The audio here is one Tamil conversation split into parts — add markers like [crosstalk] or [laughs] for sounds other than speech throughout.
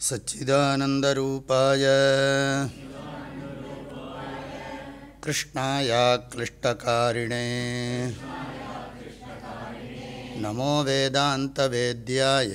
सच्चिदानन्दरूपाय कृष्णाय क्लिष्टकारिणे। नमो वेदान्तवेद्याय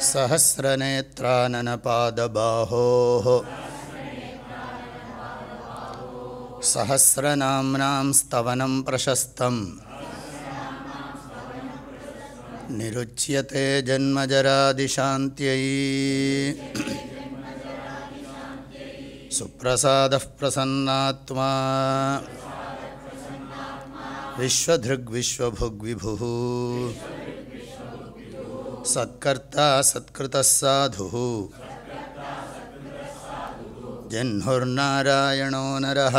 सहस्रनेत्राननपादबाहोः। सहस्रनाम्नां स्तवनं प्रशस्तम्। निरुच्यते जन्मजरादिशान्त्यै। सुप्रसादः प्रसन्नात्मा। विश्वधृग्विश्वभुग्विभुः सत्कर्ता सत्कृतः साधुः जह्नुर्नारायणो नरः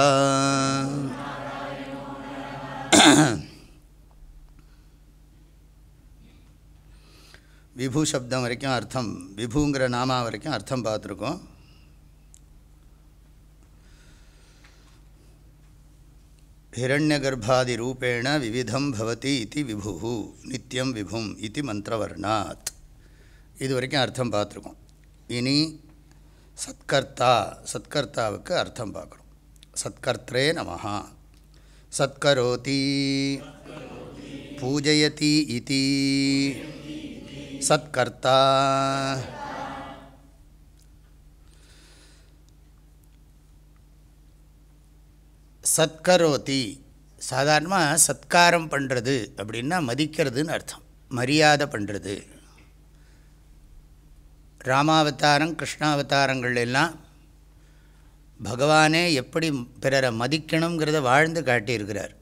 விபு சப்தம் வரைக்கும் அர்த்தம் விபுங்கிற நாமா வரைக்கும் அர்த்தம் பார்த்துருக்கோம் ஹிரண்யகர்ப்பாதி ரூபேண விவிதம் பவதி இது விபு நித்தியம் விபும் இது மந்திரவர்ணாத் இது வரைக்கும் அர்த்தம் பார்த்துருக்கோம் இனி சத்கர்த்தா சத்கர்த்தாவுக்கு அர்த்தம் பார்க்கணும் சத்கர்த்தரே நமஹா சத்கரோதி பூஜயதி இதி சத்கர்த்தா சத்கரோதி. சாதாரணமாக சத்காரம் பண்ணுறது அப்படின்னா மதிக்கிறதுன்னு அர்த்தம். மரியாதை பண்ணுறது ராமாவதாரம் கிருஷ்ணாவதாரங்கள் எல்லாம் பகவானே எப்படி பிறரை மதிக்கணுங்கிறத வாழ்ந்து காட்டியிருக்கிறார்.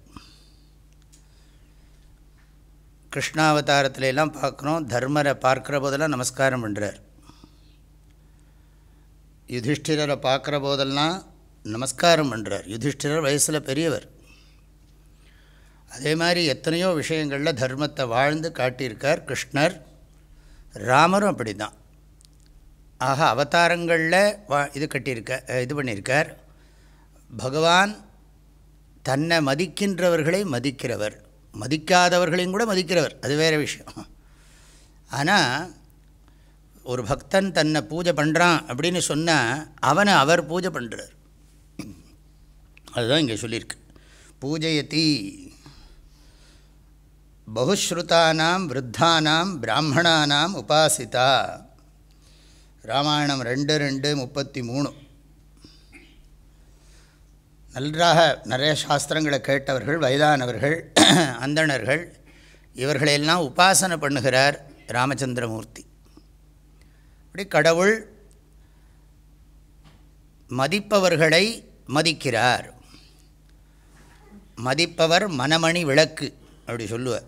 கிருஷ்ணாவதாரத்துல எல்லாம் பார்க்குறோம் தர்மரை பார்க்குற போதெல்லாம் நமஸ்காரம் பண்ணுறார் யுதிஷ்டிரரை பார்க்குற போதெல்லாம் நமஸ்காரம் பண்ணுறார் யுதிஷ்டிரர் வயசில் பெரியவர். அதே மாதிரி எத்தனையோ விஷயங்களில் தர்மத்தை வாழ்ந்து காட்டியிருக்கார் கிருஷ்ணர். ராமரும் அப்படி தான் ஆக அவதாரங்களில் வா இது கட்டியிருக்க இது பண்ணியிருக்கார். பகவான் தன்னை மதிக்கின்றவர்களை மதிக்கிறவர். மதிக்காதவர்களையும் கூட மதிக்கிறவர். அது வேறு விஷயம். ஆனால் ஒரு பக்தன் தன்னை பூஜை பண்ணுறான் அப்படின்னு சொன்னால் அவனை அவர் பூஜை பண்ணுறார் அதுதான் இங்கே சொல்லியிருக்கு. பூஜையதி பகுஸ்ருதானாம் விருத்தானாம் பிராமணானாம் உபாசிதா. ராமாயணம் ரெண்டு ரெண்டு முப்பத்தி மூணு. நன்றாக நிறைய சாஸ்திரங்களை கேட்டவர்கள் வயதானவர்கள் [clears throat] அந்தணர்கள் இவர்களையெல்லாம் உபாசனை பண்ணுகிறார் ராமச்சந்திரமூர்த்தி. இப்படி கடவுள் மதிப்பவர்களை மதிக்கிறார். மதிப்பவர் மனமணி விளக்கு அப்படி சொல்லுவார்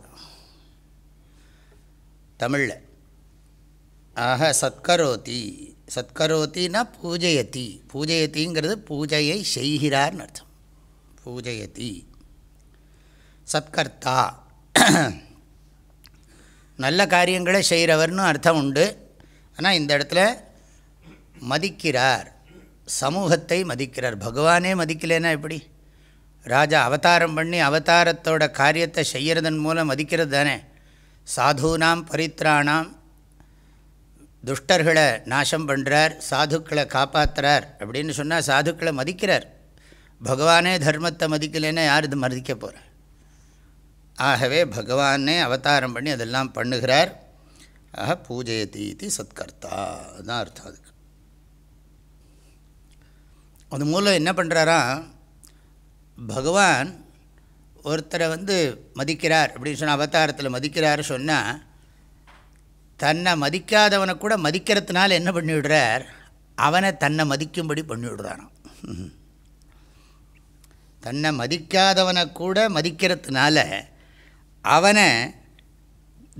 தமிழில். ஆக சத்கரோதி சத்கரோத்தின்னா பூஜையத்தி பூஜையத்திங்கிறது பூஜையை செய்கிறார்னு அர்த்தம். பூஜையத்தி சத்கர்த்தா. நல்ல காரியங்களை செய்கிறவர்னு அர்த்தம் உண்டு. ஆனால் இந்த இடத்துல மதிக்கிறார். சமூகத்தை மதிக்கிறார். பகவானே மதிக்கலைன்னா எப்படி? ராஜா அவதாரம் பண்ணி அவதாரத்தோட காரியத்தை செய்கிறதன் மூலம் மதிக்கிறது தானே? சாதுனாம் பரித்ராணாம் துஷ்டர்களை நாசம் பண்ணுறார் சாதுக்களை காப்பாற்றுறார் அப்படின்னு சொன்னால் சாதுக்களை மதிக்கிறார். பகவானே தர்மத்தை மதிக்கலைன்னா யார் இது மதிக்க போகிறார் ஆகவே பகவானே அவதாரம் பண்ணி அதெல்லாம் பண்ணுகிறார். ஆக பூஜயதி இது சத்கர்த்தா அதுதான் அர்த்தம் அதுக்கு. அது மூலம் என்ன பண்ணுறாராம் பகவான் ஒருத்தரை வந்து மதிக்கிறார் அப்படின்னு சொன்னால் அவதாரத்தில் மதிக்கிறார் சொன்னால் தன்னை மதிக்காதவனை கூட மதிக்கிறதுனால என்ன பண்ணிவிடுறார்? அவனை தன்னை மதிக்கும்படி பண்ணிவிடுறானாம் தன்னை மதிக்காதவனை கூட மதிக்கிறதுனால அவனை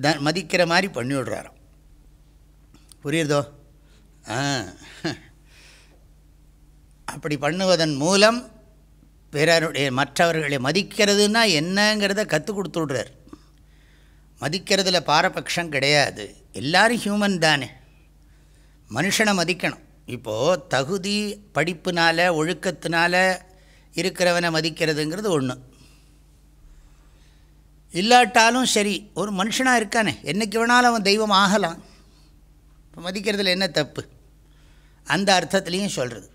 த மதிக்கிற மாதிரி பண்ணிவிடுறாராம். புரியுறதோ ஆ. அப்படி பண்ணுவதன் மூலம் பிறருடைய மற்றவர்களை மதிக்கிறதுனா என்னங்கிறத கற்றுக் கொடுத்துடுறார். மதிக்கிறதுல பாரபட்சம் கிடையாது. எல்லோரும் ஹியூமன் தானே. மனுஷனை மதிக்கணும். இப்போது தகுதி படிப்புனால் ஒழுக்கத்தினால இருக்கிறவனை மதிக்கிறதுங்கிறது ஒன்று இல்லாட்டாலும் சரி ஒரு மனுஷனாக இருக்கானே. என்றைக்கு வேணாலும் அவன் தெய்வம் ஆகலாம். இப்போ மதிக்கிறதுல என்ன தப்பு? அந்த அர்த்தத்துலேயும் சொல்கிறது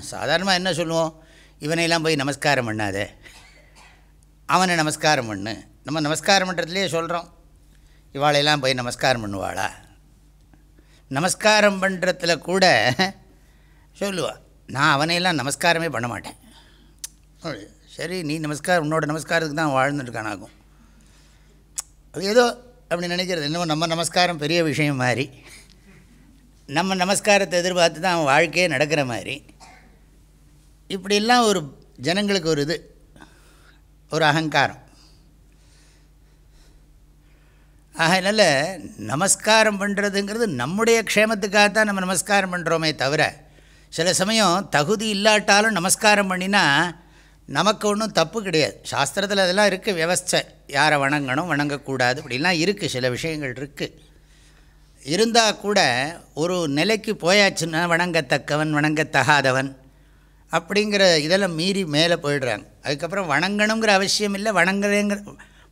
சாதாரணமாக என்ன சொல்லுவோம்? இவனையெல்லாம் போய் நமஸ்காரம் பண்ணாத. அவனை நமஸ்காரம் பண்ணு. நம்ம நமஸ்காரம் பண்ணுறதுலேயே சொல்கிறோம் இவாளையெல்லாம் போய் நமஸ்காரம் பண்ணுவாளா? நமஸ்காரம் பண்ணுறதுல கூட சொல்லுவாள் நான் அவனையெல்லாம் நமஸ்காரமே பண்ண மாட்டேன். சரி நீ நமஸ்காரம் உன்னோட நமஸ்காரத்துக்கு தான் வாழ்ந்துட்டுருக்கானாகும் அது ஏதோ அப்படி நினைக்கிறது. இன்னும் நம்ம நமஸ்காரம் பெரிய விஷயம் மாதிரி. நம்ம நமஸ்காரத்தை எதிர்பார்த்து தான் அவன் வாழ்க்கையே நடக்கிற மாதிரி. இப்படிலாம் ஒரு ஜனங்களுக்கு ஒரு இது ஒரு அகங்காரம். அதனால் நமஸ்காரம் பண்ணுறதுங்கிறது நம்முடைய க்ஷேமத்துக்காக தான் நம்ம நமஸ்காரம் பண்ணுறோமே தவிர சில சமயம் தகுதி இல்லாட்டாலும் நமஸ்காரம் பண்ணினா நமக்கு ஒன்றும் தப்பு கிடையாது. சாஸ்திரத்தில் அதெல்லாம் இருக்குது வியவஸ்தை யாரை வணங்கணும் வணங்கக்கூடாது இப்படிலாம் இருக்குது சில விஷயங்கள் இருக்குது இருந்தால் கூட ஒரு நிலைக்கு போயாச்சுன்னா வணங்கத்தக்கவன் வணங்கத்தகாதவன் அப்படிங்கிற இதெல்லாம் மீறி மேலே போயிடுறாங்க. அதுக்கப்புறம் வணங்கணுங்கிற அவசியம் இல்லை. வணங்குறேங்கிற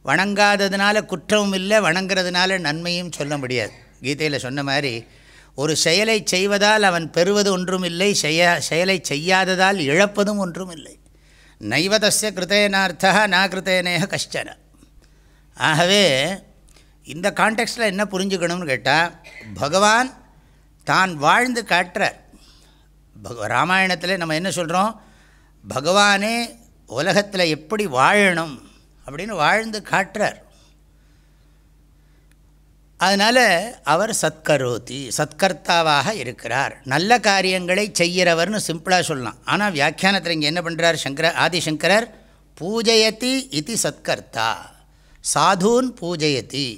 வணங்காததுனால குற்றமும் இல்லை. வணங்குறதுனால நன்மையும் சொல்ல முடியாது. கீதையில் சொன்ன மாதிரி ஒரு செயலை செய்வதால் அவன் பெறுவது ஒன்றும் இல்லை. செய்ய செயலை செய்யாததால் இழப்பதும் ஒன்றும் இல்லை. நைவதஸ்ய கிருத்தேனார்த்தா நா கிருத்தேனேக கஷ்டன. ஆகவே இந்த கான்டெக்ஸ்டில் என்ன புரிஞ்சுக்கணும்னு கேட்டால் பகவான் தான் வாழ்ந்து காட்டுறார். பக ராமாயணத்தில் நம்ம என்ன சொல்கிறோம் பகவானே உலகத்தில் எப்படி வாழணும் அப்படின்னு வாழ்ந்து காட்டுறார். அதனால் அவர் சத்கரோதி சத்கர்த்தாவாக இருக்கிறார். நல்ல காரியங்களை செய்கிறவர்னு சிம்பிளாக சொல்லலாம். ஆனால் வியாக்கியானத்தில் இங்கே என்ன பண்ணுறார் சங்கர ஆதிசங்கரர்? பூஜயதி இது சத்கர்த்தா. சாதூன் பூஜயதி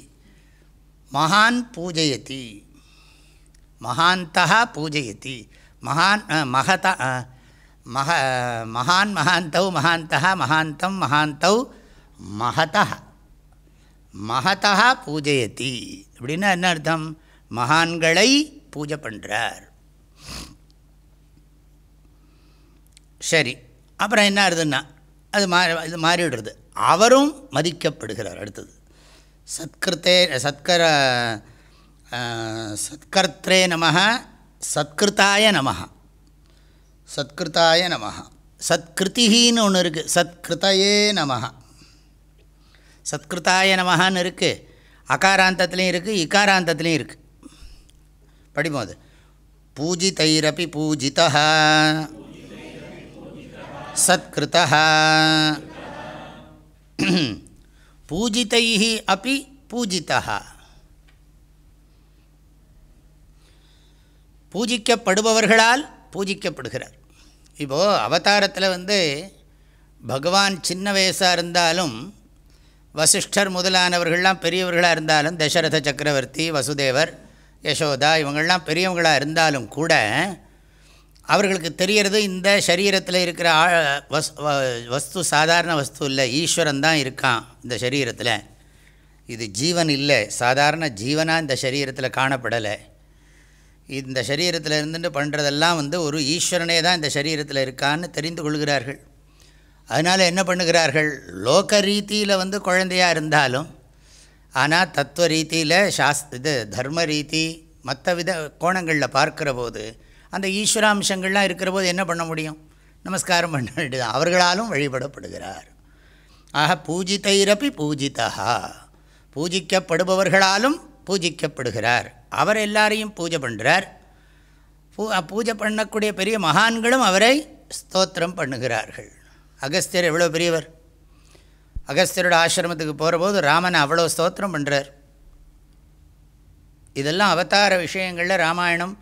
மகான் பூஜயதி மகாந்தா பூஜயதி. மகான் மகதா மக மகான் மகாந்தௌ மகாந்தா மகாந்தம் மகாந்தௌ மகதா. மகதா பூஜயதி. அப்படின்னா என்ன அர்த்தம்? மகான்களை பூஜை பண்ணுறார் சரி அப்புறம் என்ன ஆகுதுன்னா அது மா இது மாறிவிடுறது. அவரும் மதிக்கப்படுகிறார் அடுத்தது. சத்கிருத்தே சத்கர சத்கர்த்தே நம சத்கிருத்தாய நம சத்கிருத்தாய நம சத்கிருத்திகின்னு ஒன்று இருக்குது சத்கிருத்தையே நம சத்கிருத்தாய நமகான்னு இருக்குது அகாராந்தத்துலேயும் இருக்குது இக்காராந்தத்துலேயும் இருக்குது படிப்போம் அது. பூஜிதைரப்பி பூஜிதா சத்கிருதா [clears throat] பூஜிதை அப்பி பூஜிதா பூஜிக்கப்படுபவர்களால் பூஜிக்கப்படுகிறார். இப்போது அவதாரத்தில் வந்து பகவான் சின்ன வயசாக இருந்தாலும் வசிஷ்டர் முதலானவர்கள்லாம் பெரியவர்களாக இருந்தாலும் தசரத சக்கரவர்த்தி வசுதேவர் யசோதா இவங்கள்லாம் பெரியவங்களாக இருந்தாலும் கூட அவர்களுக்கு தெரிகிறது இந்த சரீரத்தில் இருக்கிற வஸ் வஸ்து சாதாரண வஸ்து இல்லை ஈஸ்வரன் தான் இருக்கான் இந்த சரீரத்தில். இது ஜீவன் இல்லை சாதாரண ஜீவனாக இந்த சரீரத்தில் காணப்படலை. இந்த சரீரத்தில் இருந்துட்டு பண்ணுறதெல்லாம் வந்து ஒரு ஈஸ்வரனே தான் இந்த சரீரத்தில் இருக்கான்னு தெரிந்து கொள்கிறார்கள். அதனால் என்ன பண்ணுகிறார்கள்? லோக ரீதியில் வந்து குழந்தையாக இருந்தாலும் ஆனால் தத்துவ ரீதியில் சாஸ் இது தர்ம ரீதி மற்ற வித கோணங்களில் பார்க்குற போது அந்த ஈஸ்வராம்சங்கள்லாம் இருக்கிற போது என்ன பண்ண முடியும்? நமஸ்காரம் பண்ண வேண்டியது அவர்களாலும் வழிபடப்படுகிறார். ஆக பூஜித்தைரப்பி பூஜிதா பூஜிக்கப்படுபவர்களாலும் பூஜிக்கப்படுகிறார். அவர் எல்லாரையும் பூஜை பண்ணுறார் பூ பூஜை பண்ணக்கூடிய பெரிய மகான்களும் அவரை ஸ்தோத்திரம் பண்ணுகிறார்கள். அகஸ்தியர் எவ்வளோ பெரியவர்? அகஸ்தியரோட ஆசிரமத்துக்கு போகிறபோது ராமனை அவ்வளோ ஸ்தோத்திரம் பண்ணுறார் இதெல்லாம் அவதார விஷயங்களில் ராமாயணம்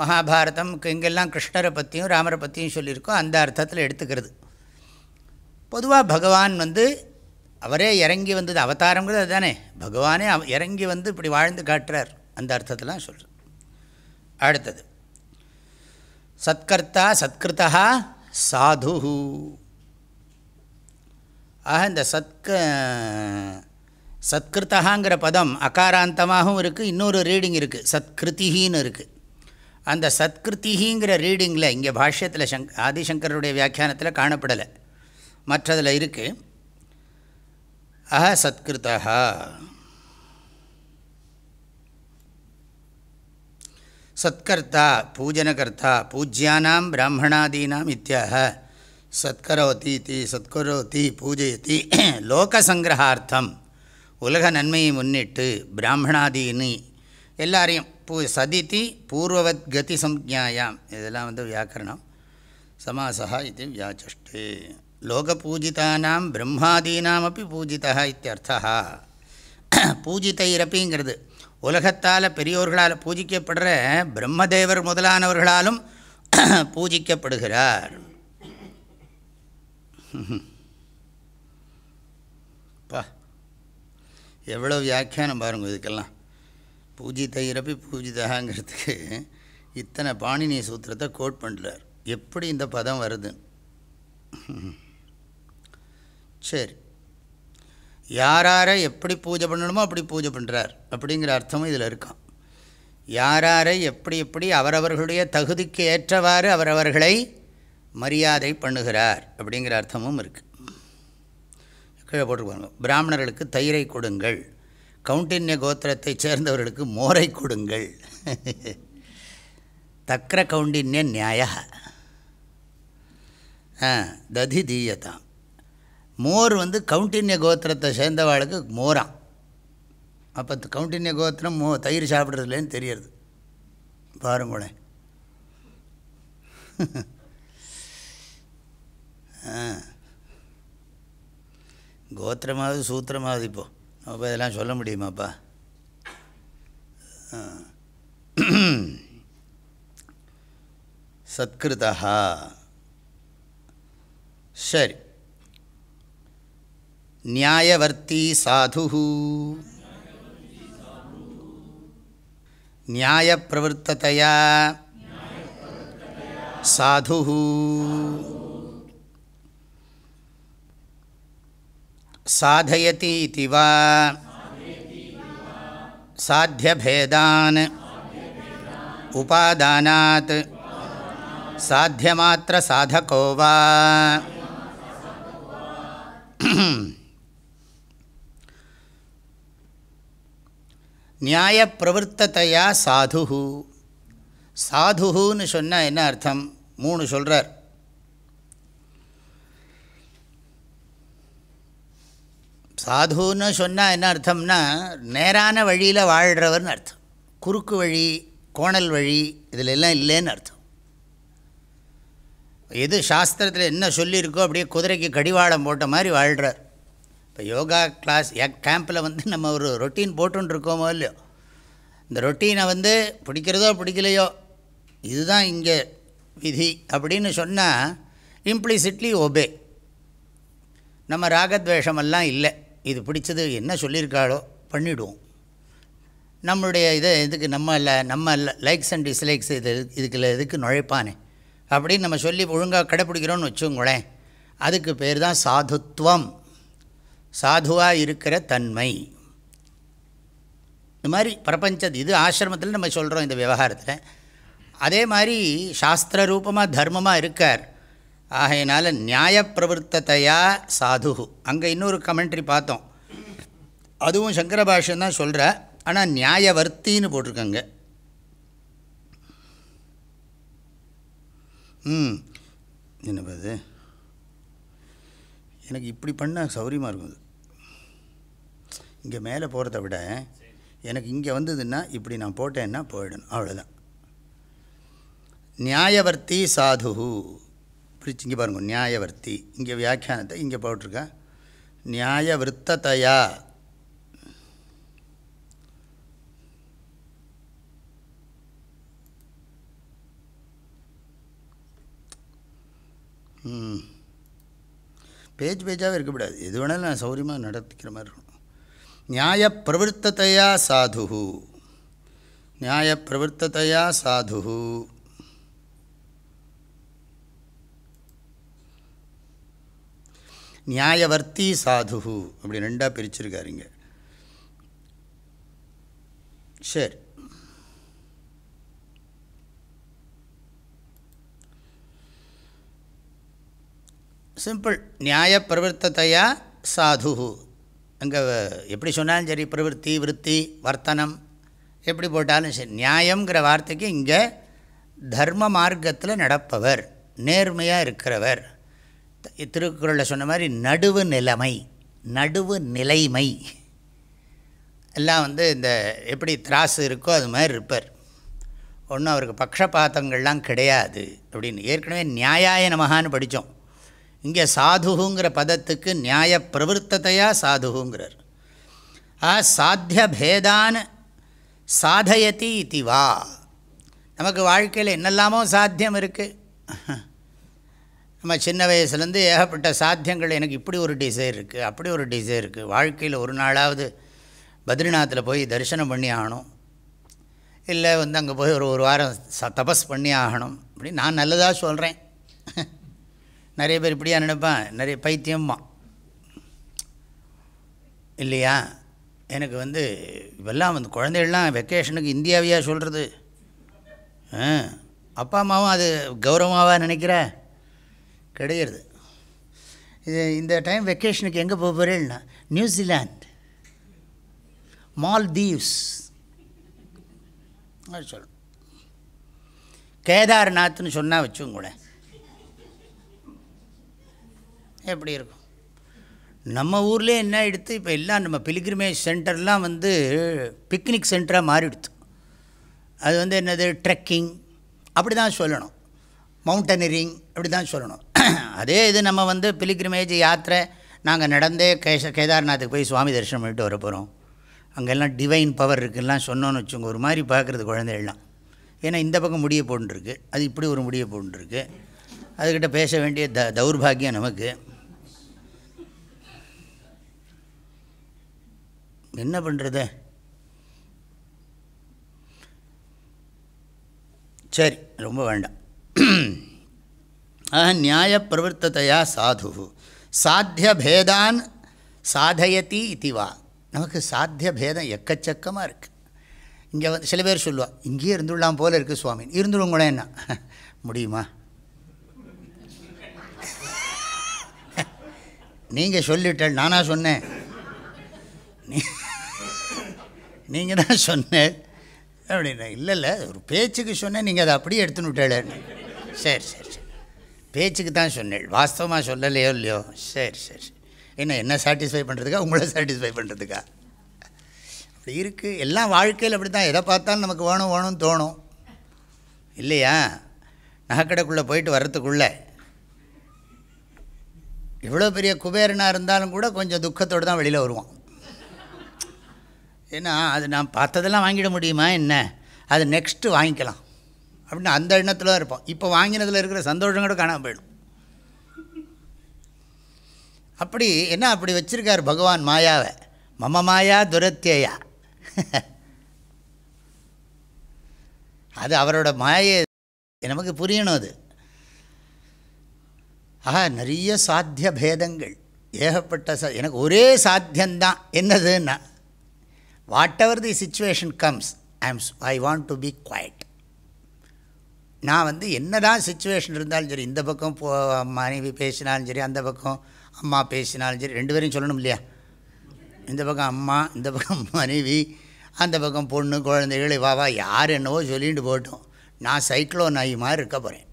மகாபாரதம் இங்கெல்லாம் கிருஷ்ணரை பற்றியும் ராமரை பற்றியும் சொல்லியிருக்கோம். அந்த அர்த்தத்தில் எடுத்துக்கிறது. பொதுவாக பகவான் வந்து அவரே இறங்கி வந்தது அவதாரங்கிறது அதுதானே. பகவானே அவ இறங்கி வந்து இப்படி வாழ்ந்து காட்டுறார். அந்த அர்த்தத்தெலாம் சொல்கிறார் அடுத்தது. சத்கர்த்தா சத்கிருத்தா சாது ஆக இந்த சத்க சத்கிருத்தகாங்கிற பதம் அகாராந்தமாகவும் இருக்குது இன்னொரு ரீடிங் இருக்குது சத்கிருத்திகின்னு இருக்குது அந்த சத்கிருத்திகிங்கிற ரீடிங்கில் இங்கே பாஷ்யத்தில் சங் ஆதிசங்கருடைய வியாக்கியானத்தில் காணப்படலை. மற்றதில் இருக்குது அஹ சத்கிருத்தா சத்கர்த்தா பூஜனகர்த்தா பூஜ்யானாம் பிராமணாதீனாம் இத்தியாக சத்கரோதி தி சத்கரோதி பூஜயதி. லோகசங்கிரகார்த்தம் உலக நன்மையை முன்னிட்டு பிராமணாதீனி. எல்லாரையும் பூ சதித்தி பூர்வவத் கதி சம்ஜாயாம் இதெல்லாம் வந்து வியாக்கரணம். சமாசா இது வியாச்சஷ்டே. லோகபூஜிதானாம் பிரம்மாதீனாமப்பி பூஜிதா இத்தியர்த்தா பூஜித்தைரப்பிங்கிறது. உலகத்தால் பெரியோர்களால் பூஜிக்கப்படுற பிரம்மதேவர் முதலானவர்களாலும் பூஜிக்கப்படுகிறார். பா எவ்வளோ வியாக்கியானம் பாருங்க இதுக்கெல்லாம். பூஜித்தைரப்பி பூஜிதாங்கிறதுக்கு இத்தனை பாணினி சூத்திரத்தை கோட் பண்ணுறார் எப்படி இந்த பதம் வருது? சரி. யாராரை எப்படி பூஜை பண்ணணுமோ அப்படி பூஜை பண்ணுறார் அப்படிங்கிற அர்த்தமும் இதில் இருக்கான் யாராரை எப்படி எப்படி அவரவர்களுடைய தகுதிக்கு ஏற்றவாறு அவரவர்களை மரியாதை பண்ணுகிறார் அப்படிங்கிற அர்த்தமும் இருக்குது கீழே போட்டுருப்பாங்க. பிராமணர்களுக்கு தயிரை கொடுங்கள். கவுண்டின்ய கோத்திரத்தைச் சேர்ந்தவர்களுக்கு மோரை கொடுங்கள். தக்கர கவுண்டின்ய நியாய ததி தீயதான் மோர் வந்து கவுண்டின்ய கோத்திரத்தை சேர்ந்தவாளுக்கு மோராம் அப்போ கவுண்டின்ய கோத்திரம் மோ தயிர் சாப்பிட்றதுலேன்னு தெரியறது. பாருங்களேன் கோத்திரமாவது சூத்திரமாவது இப்போது அப்போ இதெல்லாம் சொல்ல முடியுமாப்பா? சத்கிருதா சரி. நியாயவர்த்தி சாது நியாயப்பிரவருத்ததையா சாது சாதயதி இது வா சாத்தியபேதான் உபாதானாத் சாத்தியமாத்திர சாதகோ வா நியாயப்பிரவருத்தத்தையா சாது சாதுன்னு சொன்னால் என்ன அர்த்தம்? மூணு சொல்கிறார் சாதுன்னு சொன்னால் என்ன அர்த்தம்னா நேரான வழியில் வாழ்கிறவர்னு அர்த்தம். குறுக்கு வழி கோணல் வழி இதில் எல்லாம் இல்லைன்னு அர்த்தம். எது சாஸ்திரத்தில் என்ன சொல்லியிருக்கோ அப்படியே குதிரைக்கு கடிவாளம் போட்ட மாதிரி வாழ்கிறார் இப்போ யோகா கிளாஸ் கேம்பில் வந்து நம்ம ஒரு ரொட்டீன் போட்டுருக்கோமோ இல்லையோ? இந்த ரொட்டீனை வந்து பிடிக்கிறதோ பிடிக்கலையோ? இதுதான் இங்கே விதி அப்படின்னு சொன்னால் இம்ப்ளிசிட்லி ஒபே நம்ம ராகத்வேஷமெல்லாம் இல்லை. இது பிடிச்சது என்ன சொல்லியிருக்காளோ பண்ணிவிடுவோம் நம்மளுடைய இதை இதுக்கு நம்ம இல்லை நம்ம லைக்ஸ் அண்ட் டிஸ்லைக்ஸ் இது இதுக்குள்ள இதுக்கு நுழைப்பானே? அப்படின்னு நம்ம சொல்லி ஒழுங்காக கடைப்பிடிக்கிறோன்னு வச்சுங்களேன் அதுக்கு பேர் தான் சாதுத்வம். சாதுவாக இருக்கிற தன்மை. இந்த மாதிரி பிரபஞ்ச இது ஆசிரமத்தில் நம்ம சொல்கிறோம் இந்த விவகாரத்தில். அதே மாதிரி சாஸ்திர ரூபமாக தர்மமாக இருக்கார். ஆகையினால நியாயப்பிரவருத்தத்தையா சாது அங்கே இன்னொரு கமெண்ட்ரி பார்த்தோம். அதுவும் சங்கர பாஷ்யம் தான் சொல்கிற ஆனால் நியாயவர்த்தின்னு போட்டிருக்காங்க. ம். என்ன எனக்கு இப்படி பண்ணால் சௌரியமாக இருக்கும் இங்கே மேலே போகிறத விட எனக்கு இங்கே வந்ததுன்னா இப்படி நான் போட்டேன்னா போயிடணும். அவ்வளோதான் நியாயவர்த்தி சாது பிடிச்சி இங்கே பாருங்கள் நியாயவர்த்தி. இங்கே வியாக்கியானத்தை இங்கே போட்டிருக்கா? நியாயவிறத்ததையா ம். பேஜ் பேஜாகவே இருக்கக்கூடாது எது வேணாலும் நான் சௌரியமாக நடத்திக்கிற மாதிரி இருக்கும் நியாய பிரவருத்தத்தையா சாது நியாய பிரவருத்தத்தையா சாது நியாயவர்த்தி சாது அப்படி ரெண்டாக பிரிச்சிருக்காருங்க. சரி. சிம்பிள். நியாய பிரவர்த்தத்தையா சாது. அங்கே எப்படி சொன்னாலும் சரி பிரவருத்தி விற்பி வர்த்தனம் எப்படி போட்டாலும் சரி. நியாயங்கிற வார்த்தைக்கு இங்கே தர்ம மார்க்கத்தில் நடப்பவர் நேர்மையாக இருக்கிறவர். திருக்குறளில் சொன்ன மாதிரி நடுவு நிலைமை நடுவு நிலைமை. எல்லாம் வந்து இந்த எப்படி திராசு இருக்கோ அது மாதிரி இருப்பார். ஒன்றும் அவருக்கு பக்ஷபாத்தங்கள்லாம் கிடையாது அப்படின்னு. ஏற்கனவே நியாயாய நமகான்னு படித்தோம். இங்கே சாதுங்கிற பதத்துக்கு நியாய பிரவருத்தத்தையாக சாதுங்கிறார் ஆ சாத்திய பேதான் சாதயதி இது வா. நமக்கு வாழ்க்கையில் என்னெல்லாமோ சாத்தியம் இருக்குது நம்ம சின்ன வயசுலேருந்து ஏகப்பட்ட சாத்தியங்கள் எனக்கு இப்படி ஒரு டிசைர் இருக்குது அப்படி ஒரு டிசைர் இருக்குது வாழ்க்கையில் ஒரு நாளாவது பத்ரிநாத்தில் போய் தரிசனம் பண்ணி ஆகணும். இல்லை வந்து அங்கே போய் ஒரு ஒரு வாரம் ச தபஸ் பண்ணி ஆகணும். அப்படின்னு நான் நல்லதாக சொல்கிறேன். நிறைய பேர் இப்படியாக நினைப்பான். நிறைய பைத்தியம்மா. இல்லையா? எனக்கு வந்து இப்பெல்லாம் வந்து குழந்தைகள்லாம் வெக்கேஷனுக்கு இந்தியாவையாக சொல்கிறது அப்பா அம்மாவும் அது கௌரவமாக நினைக்கிற? கிடையாது. இது இந்த டைம் வெக்கேஷனுக்கு எங்கே போக போகிறேன்னா நியூசிலாண்ட் மால்தீவ்ஸ் சொல்லணும் கேதார்நாத்னு சொன்னால் வச்சுங்க கூட எப்படி இருக்கும்? நம்ம ஊர்லேயே என்ன எடுத்து இப்போ எல்லாம் நம்ம பிலிகிரிமேஜ் சென்டர்லாம் வந்து பிக்னிக் சென்டராக மாறிடுத்து. அது வந்து என்னது? ட்ரெக்கிங் அப்படி தான் சொல்லணும். மவுண்டனரிங் அப்படி தான் சொல்லணும். [clears throat] அதே இது நம்ம வந்து பிலிகிரிமேஜ் யாத்திரை நாங்கள் நடந்தே கேஷ கேதார்நாத்துக்கு போய் சுவாமி தரிசனம் பண்ணிட்டு வர போகிறோம் அங்கெல்லாம் டிவைன் பவர் இருக்குலாம் சொன்னோன்னு வச்சுங்க ஒரு மாதிரி பார்க்குறது குழந்தைகள்லாம். ஏன்னா இந்த பக்கம் முடிய போட்டுருக்கு அது இப்படி ஒரு முடிய போட்டுருக்கு அதுக்கிட்ட பேச வேண்டிய த தௌர்பாகியம் நமக்கு. என்ன பண்ணுறது சரி ரொம்ப வேண்டாம். ஆக நியாய பிரவருத்தத்தையா சாது சாத்திய பேதான் சாதயதி இதுவா நமக்கு சாத்திய பேதம் எக்கச்சக்கமாக இருக்குது இங்கே வந்து சில பேர் சொல்லுவா இங்கேயே இருந்துடலாம் போல் இருக்குது சுவாமி. இருந்துடுங்களே என்ன? [laughs] முடியுமா? [laughs] நீங்கள் சொல்லிட்டேன் நானாக சொன்னேன். நீ நீங்கள் தான் சொன்னேன் அப்படின்னா இல்லை இல்லை ஒரு பேச்சுக்கு சொன்னேன் நீங்கள் அதை அப்படியே எடுத்துன்னு விட்டாளேன்னு சரி சரி சரி. பேச்சுக்கு தான் சொன்னேன். வாஸ்தவமாக சொல்லலையோ இல்லையோ? சரி சரி சரி. என்ன என்ன சாட்டிஸ்ஃபை பண்ணுறதுக்கா உங்களை சாட்டிஸ்ஃபை பண்ணுறதுக்கா அப்படி இருக்குது எல்லாம் வாழ்க்கையில் அப்படி தான் எதை பார்த்தாலும் நமக்கு வேணும் வேணும்னு தோணும். இல்லையா? நகைக்கடைக்குள்ளே போயிட்டு வர்றதுக்குள்ளே. எவ்வளோ பெரிய குபேரனாக இருந்தாலும் கூட கொஞ்சம் துக்கத்தோடு தான் வெளியில் வருவான். ஏன்னா அது நான் பார்த்ததெல்லாம் வாங்கிட முடியுமா என்ன? அது நெக்ஸ்ட்டு வாங்கிக்கலாம். அப்படின்னு அந்த எண்ணத்தில் தான் இருப்போம். இப்போ வாங்கினதில் இருக்கிற சந்தோஷம் கூட காணாமல் போயிடும். அப்படி என்ன அப்படி வச்சுருக்கார் பகவான் மாயாவை? மம மாயா துரத்தியா அது அவரோட மாயை நமக்கு புரியணும் அது. ஆஹா நிறைய சாத்திய பேதங்கள். ஏகப்பட்ட ச எனக்கு ஒரே சாத்தியந்தான் என்னதுன்னா whatever the situation comes I am I want to be quiet நான் வந்து என்ன தான் சுச்சுவேஷன் இருந்தாலும் சரி இந்த பக்கம் போ மனைவி பேசினாலும் சரி அந்த பக்கம் அம்மா பேசினாலும் சரி ரெண்டு பேரையும் சொல்லணும் இல்லையா? இந்த பக்கம் அம்மா இந்த பக்கம் [laughs] மனைவி அந்த பக்கம் பொண்ணு குழந்தைகள் வா வா யார் என்னவோ சொல்லிட்டு போட்டோம். நான் சைக்கிளோ நாய் மாதிரி இருக்க போகிறேன்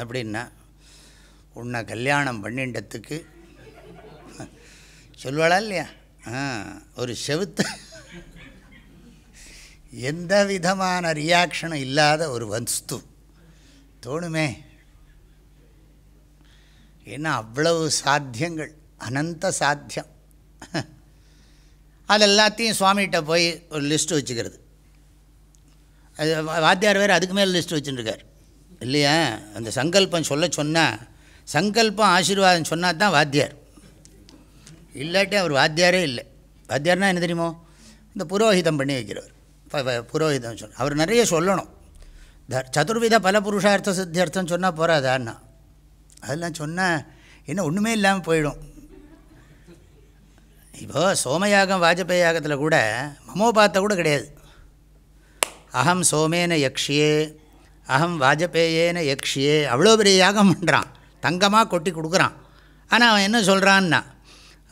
அப்படின்னா உன்னை கல்யாணம் பண்ணின்றதுக்கு [laughs] சொல்வாளா இல்லையா? ஒரு செவுத்த. எந்த விதமான ரியாக்ஷனும் இல்லாத ஒரு வஸ்து. தோணுமே? ஏன்னா அவ்வளவு சாத்தியங்கள்? அனந்த சாத்தியம். அது எல்லாத்தையும் சுவாமிகிட்ட போய் ஒரு லிஸ்ட்டு வச்சுக்கிறது. அது வாத்தியார் வேறு அதுக்கு மேலே லிஸ்ட்டு வச்சுட்டுருக்கார். இல்லையா? அந்த சங்கல்பம் சொல்ல சொன்னால் சங்கல்பம் ஆசீர்வாதம் சொன்னால் தான் வாத்தியார். இல்லாட்டி அவர் வாத்தியாரே இல்லை. வாத்தியார்னா என்ன தெரியுமோ? இந்த புரோஹிதம் பண்ணி வைக்கிறவர். புரோஹிதம் சொல். அவர் நிறைய சொல்லணும். த சதுர்வித பல புருஷார்த்த சித்தியர்த்தம் சொன்னால் போகாதான்னா அதெல்லாம் சொன்னால் என்ன ஒன்றுமே இல்லாமல் போயிடும். இப்போ சோமயாகம் வாஜபேயி யாகத்தில் கூட மமோபாத்தை கூட கிடையாது. அகம் சோமேன யக்ஷியே அகம் வாஜபேயேன யக்ஷியே அவ்வளோ பெரிய யாகம் பண்ணுறான் தங்கமாக கொட்டி கொடுக்குறான். ஆனால் அவன் என்ன சொல்கிறான்னா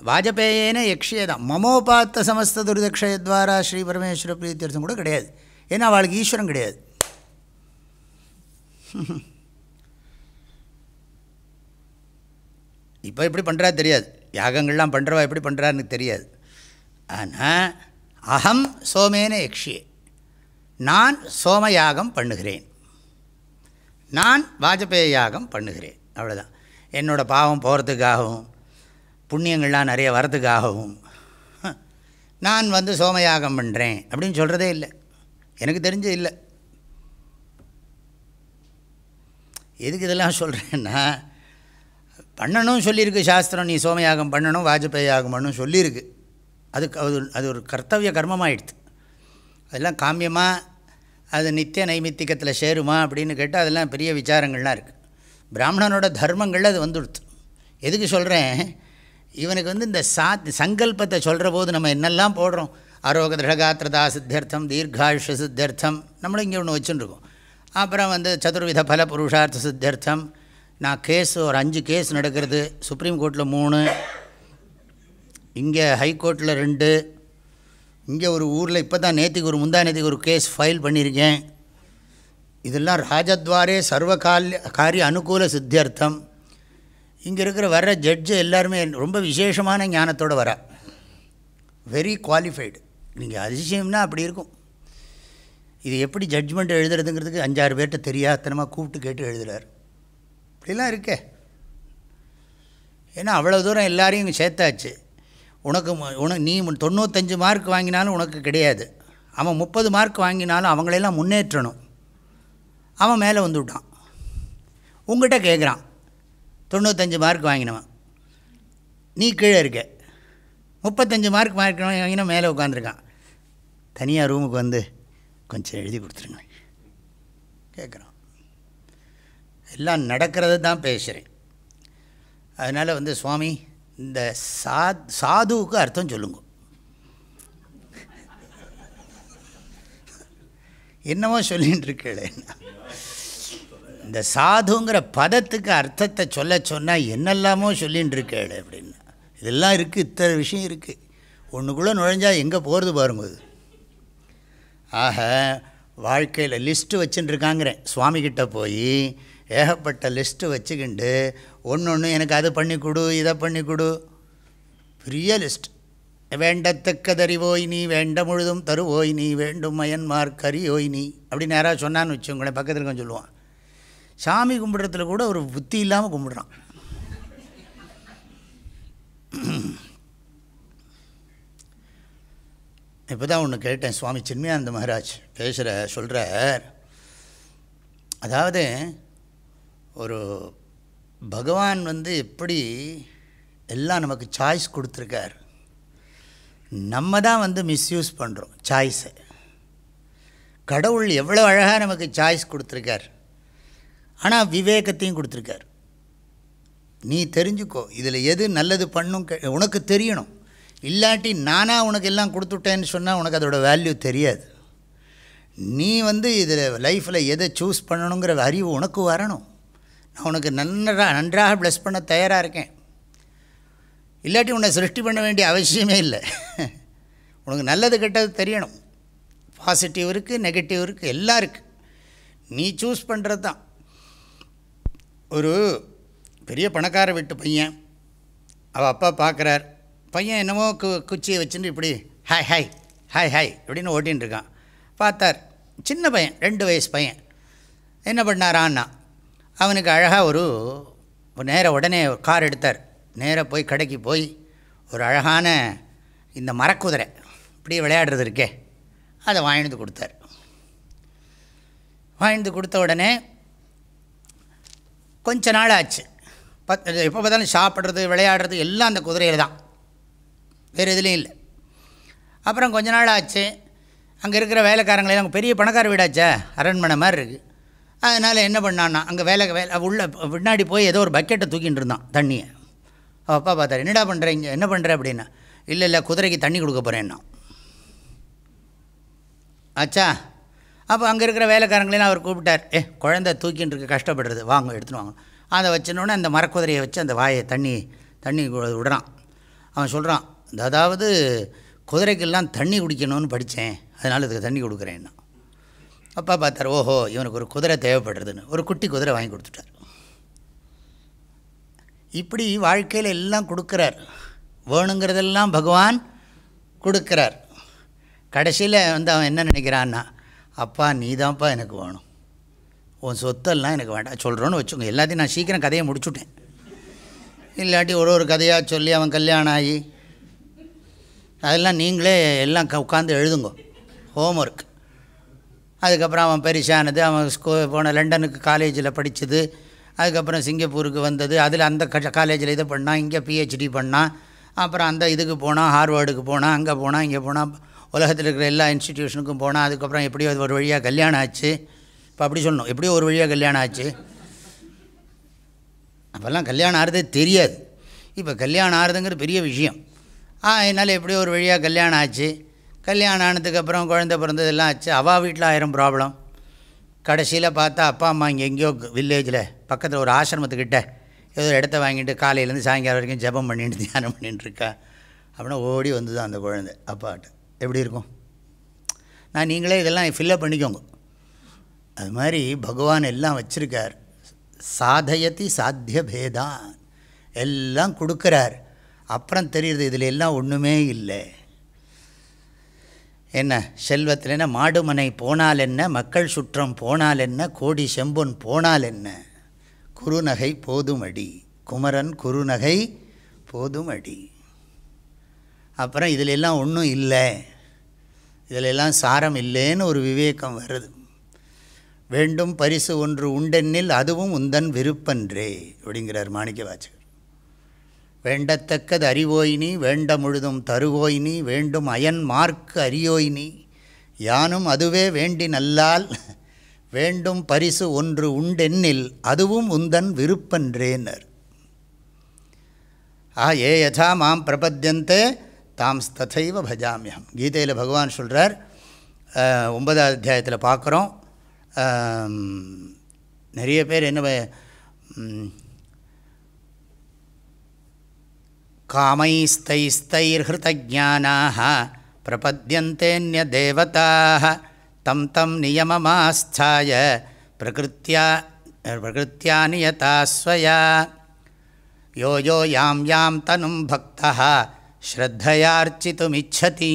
வாஜபேயேன யக்ஷியே தான் மமோபாத்த சமஸ்த துரிதக்ஷயத்வாரா ஸ்ரீ பரமேஸ்வர பிரீத்தியர்த்தம் கூட கிடையாது. ஏன்னா அவளுக்கு ஈஸ்வரன் கிடையாது. [laughs] இப்போ எப்படி பண்ணுறா தெரியாது. யாகங்கள்லாம் பண்ணுறவா எப்படி பண்ணுறான்னு தெரியாது. ஆனால் அகம் சோமேன யக்ஷியே நான் சோம யாகம் பண்ணுகிறேன். நான் வாஜபேய யாகம் பண்ணுகிறேன். அவ்வளோதான் என்னோடய பாவம் போகிறதுக்காகவும் புண்ணியங்கள்லாம் நிறைய வரதுக்காகவும் நான் வந்து சோமயாகம் பண்ணுறேன் அப்படின்னு சொல்கிறதே இல்லை. எனக்கு தெரிஞ்சு இல்லை. எதுக்கு இதெல்லாம் சொல்கிறேன்னா பண்ணணும் சொல்லியிருக்கு சாஸ்திரம் நீ சோமயாகம் பண்ணணும் வாஜபேயி யாகம் பண்ணணும் சொல்லியிருக்கு. அதுக்கு அது அது ஒரு கர்த்தவிய கர்மமாகிடுது அதெல்லாம் காமியமாக அது நித்திய நைமித்திகத்தில் சேருமா அப்படின்னு கேட்டால் அதெல்லாம் பெரிய விசாரங்கள்லாம் இருக்குது பிராமணனோட தர்மங்களில் அது வந்துடுது. எதுக்கு சொல்கிறேன் இவனுக்கு வந்து இந்த சா சங்கல்பத்தை சொல்கிற போது நம்ம என்னெல்லாம் போடுறோம்? ஆரோக திருடகாத்திரதா சித்தியர்த்தம் தீர்காயுஷ சித்தியர்த்தம் நம்மளும் இங்கே ஒன்று வச்சுருக்கோம். அப்புறம் வந்து சதுர்வித பல புருஷார்த்த சித்தியர்த்தம் நான் கேஸ் ஒரு அஞ்சு கேஸ் நடக்கிறது சுப்ரீம் கோர்ட்டில் மூணு இங்கே ஹைகோர்ட்டில் ரெண்டு இங்கே ஒரு ஊரில் இப்போ தான் நேற்றுக்கு ஒரு முந்தா நேற்றுக்கு ஒரு கேஸ் ஃபைல் பண்ணியிருக்கேன். இதெல்லாம் ராஜத்வாரே சர்வ கால்ய காரிய அனுகூல சித்தியர்த்தம். இங்கே இருக்கிற வர்ற ஜட்ஜு எல்லாருமே ரொம்ப விசேஷமான ஞானத்தோடு வரா. வெரி குவாலிஃபைடு நீங்கள் அதிசயம்னா அப்படி இருக்கும். இது எப்படி ஜட்ஜ்மெண்ட் எழுதுறதுங்கிறதுக்கு அஞ்சாறு பேர்கிட்ட தெரியாதனமாக கூப்பிட்டு கேட்டு எழுதுகிறார் இப்படிலாம் இருக்கே. ஏன்னா அவ்வளோ தூரம் எல்லாரையும் இங்கே சேர்த்தாச்சு. உனக்கு உனக்கு நீ தொண்ணூத்தஞ்சு மார்க் வாங்கினாலும் உனக்கு கிடையாது. அவன் முப்பது மார்க் வாங்கினாலும் அவங்களெல்லாம் முன்னேற்றணும். அவன் மேலே வந்துவிட்டான் உங்கள்கிட்ட கேட்குறான் தொண்ணூத்தஞ்சு மார்க் வாங்கினவன். நீ கீழே இருக்க. முப்பத்தஞ்சு மார்க் மார்க் வாங்கினா மேலே உட்காந்துருக்கான் தனியாக ரூமுக்கு வந்து கொஞ்சம் எழுதி கொடுத்துருங்க. கேட்குறான் எல்லாம் நடக்கிறது தான் பேசுகிறேன் அதனால் வந்து சுவாமி இந்த சா சாதுவுக்கு அர்த்தம் சொல்லுங்க. என்னவோ சொல்லின்னு இருக்கேன் இந்த சாதுங்கிற பதத்துக்கு அர்த்தத்தை சொல்ல சொன்னால் என்னெல்லாமோ சொல்லின்னு இருக்கேள் அப்படின்னு. இதெல்லாம் இருக்குது இத்தனை விஷயம் இருக்குது ஒன்றுக்குள்ளே நுழைஞ்சால் எங்கே போகிறது பாருங்க ஆக வாழ்க்கையில் லிஸ்ட்டு வச்சுட்டுருக்காங்கிறேன் சுவாமிகிட்ட போய் ஏகப்பட்ட லிஸ்ட்டு வச்சுக்கிண்டு ஒன்று ஒன்று எனக்கு அது பண்ணி கொடு இதை பண்ணி கொடு. பெரிய லிஸ்ட். வேண்டத்தக்கதறிவோய் நீ வேண்ட முழுதும் தருவோய் நீ வேண்டும் மயன்மார் கரியோய் நீ. அப்படின்னு யாராவது சொன்னான்னு வச்சுங்களேன் பக்கத்தில் கொஞ்சம் சொல்லுவான். சாமி கும்பிட்றதுல கூட ஒரு புத்தி இல்லாமல் கும்பிடுறான். இப்போ தான் ஒன்று கேட்டேன் சுவாமி சின்மயானந்த மகாராஜ் பேசுகிற சொல்கிறார் அதாவது ஒரு பகவான் வந்து எப்படி எல்லாம் நமக்கு சாய்ஸ் கொடுத்துருக்கார். நம்ம தான் வந்து மிஸ்யூஸ் பண்ணுறோம் சாய்ஸை கடவுள் எவ்வளோ அழகாக நமக்கு சாய்ஸ் கொடுத்துருக்கார். ஆனால் விவேகத்தையும் கொடுத்துருக்கார். நீ தெரிஞ்சுக்கோ இதில் எது நல்லது பண்ணும் உனக்கு தெரியணும். இல்லாட்டி நானாக உனக்கு எல்லாம் கொடுத்துட்டேன்னு சொன்னால் உனக்கு அதோட வேல்யூ தெரியாது. நீ வந்து இதில் லைஃப்பில் எதை சூஸ் பண்ணணுங்கிற அறிவு உனக்கு வரணும். நான் உனக்கு நன்றாக நன்றாக ப்ளஸ் பண்ண தயாராக இருக்கேன். இல்லாட்டி உன்னை சிருஷ்டி பண்ண வேண்டிய அவசியமே இல்லை. உனக்கு நல்லது கெட்டது தெரியணும். பாசிட்டிவ் இருக்குது நெகட்டிவ் இருக்குது எல்லாம் இருக்குது நீ சூஸ் பண்ணுறது தான் ஒரு பெரிய பணக்கார வீட்டு பையன். அவள் அப்பா பார்க்குறார் பையன் என்னமோ கு குச்சியை வச்சுட்டு இப்படி ஹாய் ஹாய் ஹாய் ஹாய் அப்படின்னு ஓட்டின்னு இருக்கான். பார்த்தார் சின்ன பையன் ரெண்டு வயசு பையன். என்ன பண்ணாரான்னா அவனுக்கு அழகாக ஒரு ஒரு நேர உடனே ஒரு கார் எடுத்தார். நேராக போய் கடைக்கு போய் ஒரு அழகான இந்த மரக்குதிரை இப்படி விளையாடுறது இருக்கே அதை வாங்கிட்டு கொடுத்தார். வாங்கிட்டு கொடுத்த உடனே கொஞ்ச நாள் ஆச்சு பத் எப்போ பார்த்தாலும் சாப்பிட்றது விளையாடுறது எல்லாம் அந்த குதிரையில் தான். வேறு எதுலேயும் இல்லை. அப்புறம் கொஞ்ச நாள் ஆச்சு. அங்கே இருக்கிற வேலைக்காரங்களே அங்கே பெரிய பணக்கார வீடாச்சே அரண்மனை மாதிரி இருக்குது அதனால் என்ன பண்ணான்னா அங்கே வேலை வேலை உள்ள பின்னாடி போய் ஏதோ ஒரு பக்கெட்டை தூக்கிட்டு இருந்தான் தண்ணியை. அப்பா பார்த்தாரு என்னடா பண்ணுறீங்க என்ன பண்ணுற அப்படின்னா இல்லை இல்லை குதிரைக்கு தண்ணி கொடுக்க போகிறேன்னா ஆச்சா? அப்போ அங்கே இருக்கிற வேலைக்காரங்களையும் அவர் கூப்பிட்டார். ஏ குழந்தை தூக்கின்னு இருக்கு கஷ்டப்படுறது. வாங்க எடுத்துன்னு வாங்க. அதை வச்சினோடனே அந்த மரக்குதிரையை வச்சு அந்த வாயை தண்ணி தண்ணி விடுறான். அவன் சொல்கிறான் அதாவது குதிரைக்கெல்லாம் தண்ணி குடிக்கணும்னு படித்தேன் அதனால் இதுக்கு தண்ணி கொடுக்குறேன்னா அப்பா பார்த்தார் ஓஹோ இவனுக்கு ஒரு குதிரை தேவைப்படுறதுன்னு. ஒரு குட்டி குதிரை வாங்கி கொடுத்துட்டார். இப்படி வாழ்க்கையில் எல்லாம் கொடுக்குறார். வேணுங்கிறதெல்லாம் பகவான் கொடுக்குறார். கடைசியில் வந்து அவன் என்ன நினைக்கிறான்னா அப்பா நீ தான்ப்பா எனக்கு வேணும். உன் சொத்தெல்லாம் எனக்கு வேண்டாம். சொல்கிறோன்னு வச்சுக்கோங்க எல்லாத்தையும் நான் சீக்கிரம் கதையை முடிச்சுட்டேன். இல்லாட்டி ஒரு ஒரு கதையாக சொல்லி அவன் கல்யாணம் ஆகி அதெல்லாம் நீங்களே எல்லாம் க உட்காந்து எழுதுங்க. ஹோம்ஒர்க் அதுக்கப்புறம் அவன் பெரிசானது அவன் ஸ்கூ போன லண்டனுக்கு காலேஜில் படித்தது அதுக்கப்புறம் சிங்கப்பூருக்கு வந்தது அதில் அந்த காலேஜில் இதை பண்ணான் இங்கே பிஹெச்டி பண்ணான் அப்புறம் அந்த இதுக்கு போனான் ஹார்வர்டுக்கு போனான் அங்கே போனான் இங்கே போனான் உலகத்தில் இருக்கிற எல்லா இன்ஸ்டிடியூஷனுக்கும் போனால் அதுக்கப்புறம் எப்படியோ அது ஒரு வழியாக கல்யாணம் ஆச்சு. இப்போ அப்படி சொல்லணும். எப்படியோ ஒரு வழியாக கல்யாணம் ஆச்சு. அப்போல்லாம் கல்யாணம் ஆகிறதே தெரியாது. இப்போ கல்யாணம் ஆகிறதுங்கிறது பெரிய விஷயம். ஆ என்னால் எப்படியோ ஒரு வழியாக கல்யாணம் ஆச்சு. கல்யாணம் ஆனதுக்கப்புறம் குழந்த பிறந்ததெல்லாம் ஆச்சு. அவள் வீட்டில் ஆயிரம் ப்ராப்ளம் கடைசியில் பார்த்தா அப்பா அம்மா இங்கே எங்கேயோ வில்லேஜில் பக்கத்தில் ஒரு ஆசிரமத்துக்கிட்ட ஏதோ ஒரு இடத்த வாங்கிட்டு காலையிலேருந்து சாயங்காலம் வரைக்கும் ஜெபம் பண்ணிட்டு தியானம் பண்ணிட்டுருக்கா அப்படின்னா ஓடி வந்து தான் அந்த குழந்தை அப்பாட்ட. எப்படி இருக்கும்? நான் நீங்களே இதெல்லாம் ஃபில்லப் பண்ணிக்கோங்க. அது மாதிரி பகவான் எல்லாம் வச்சுருக்கார். சாதயதி சாத்திய பேதான். எல்லாம் கொடுக்குறார். அப்புறம் தெரியுது இதில் எல்லாம் ஒன்றுமே இல்லை. என்ன செல்வத்தில் என்ன மாடுமனை போனால் என்ன மக்கள் சுற்றம் போனால் என்ன கோடி செம்பொன் போனால் என்ன? குறுநகை போதுமடி. குமரன் குறுநகை போதுமடி. அப்புறம் இதில் எல்லாம் ஒன்றும் இல்லை. இதில் எல்லாம் சாரம் இல்லைன்னு ஒரு விவேகம் வருது. வேண்டும் பரிசு ஒன்று உண்டென்னில் அதுவும் உந்தன் விருப்பன்றே அப்படிங்கிறார் மாணிக்க வாச்சகர் வேண்டத்தக்கது அறிவோயினி வேண்ட முழுதும் தருவோயினி வேண்டும் அயன் மார்க்கு அறியோயினி யானும் அதுவே வேண்டி நல்லால் வேண்டும் பரிசு ஒன்று உண்டென்னில் அதுவும் உந்தன் விருப்பன்றேனர் ஆ ஏ யதா மாம் பிரபத்தியந்தே தாம் ததைவ பஜாமியம். கீதையில் பகவான் சொல்கிறார் ஒன்பதாவது அத்தியாயத்தில் பார்க்குறோம். நிறைய பேர் என்ன காமைஸ்தைஸ்தைர்ஹிருதஜானாக பிரபத்தியந்தேன்யதேவதாக தம் தம் நியமமாஸ்தாய பிரகிருத்தியா பிரகிருத்தியா நியதா ஸ்வயா யோ யோ யாம் யாம் தனும் பக்தா ஸ்ரத்தையார்ச்சித்துமிச்சதி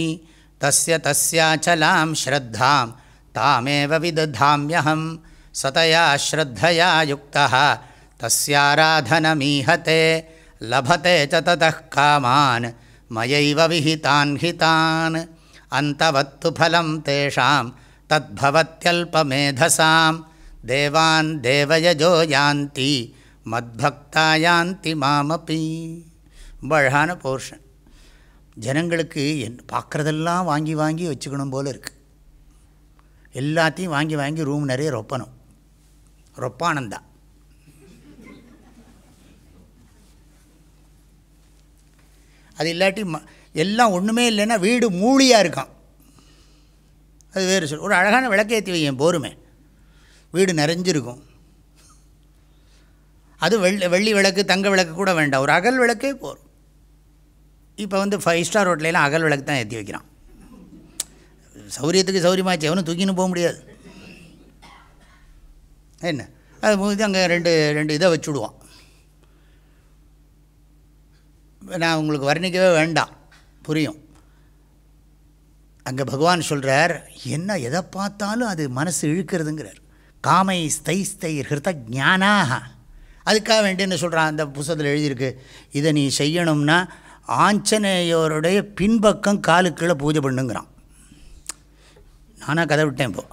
தஸ்ய தஸ்யாச்சலாம் ஸ்ரத்தாம் தாமேவ விததாமியகம் சதயா ஸ்ரத்தயா யுக்தா தஸ்யாராதனமீஹத்தே லபத்தே ச ததः காமான் மயைவ விஹிதான் ஹிதான் அந்தவத்து ஃபலம் தேஷாம் தத்பவத்யல்பமேதசாம் தேவான் தேவயஜோ யாந்தி மத்பக்தா யாந்தி மாமபி ரொம்ப அழகான போர்ஷன் ஜனங்களுக்கு என் பார்க்குறதெல்லாம் வாங்கி வாங்கி வச்சுக்கணும் போல் இருக்குது எல்லாத்தையும் வாங்கி வாங்கி ரூம் நிறைய ரொப்பணும். ரொப்பானந்தா. அது இல்லாட்டி ம எல்லாம் ஒன்றுமே இல்லைன்னா வீடு மூழியாக இருக்கான். அது வேறு சொல் ஒரு அழகான விளக்கேற்றி வையன் போருமே. வீடு நிறைஞ்சிருக்கும். அது வெள்ளி வெள்ளி விளக்கு தங்க விளக்கு கூட வேண்டாம். ஒரு அகல் விளக்கே போகும் இப்போ வந்து ஃபைவ் ஸ்டார் ஹோட்டலாம் அகல் விளக்கு தான் ஏற்றி வைக்கிறான். சௌரியத்துக்கு சௌரியமாச்சு எவனும் தூக்கின்னு போக முடியாது. என்ன? அது முடிஞ்சு அங்கே ரெண்டு ரெண்டு இதை வச்சுடுவான் நான் உங்களுக்கு வர்ணிக்கவே வேண்டாம். புரியும். அங்கே பகவான் சொல்கிறார் என்ன எதை பார்த்தாலும் அது மனசு இழுக்கிறதுங்கிறார். காமை ஸ்தை ஸ்தை ஹிருத ஜானாக அதுக்காக வேண்டி என்ன சொல்கிறான் அந்த புஸ்தகத்தில் எழுதியிருக்கு. இதை நீ செய்யணும்னா ஆஞ்சநேயோருடைய பின்பக்கம் காலுக்குள்ளே பூஜை பண்ணுங்கிறான். நானாக கதை விட்டேன் இப்போ.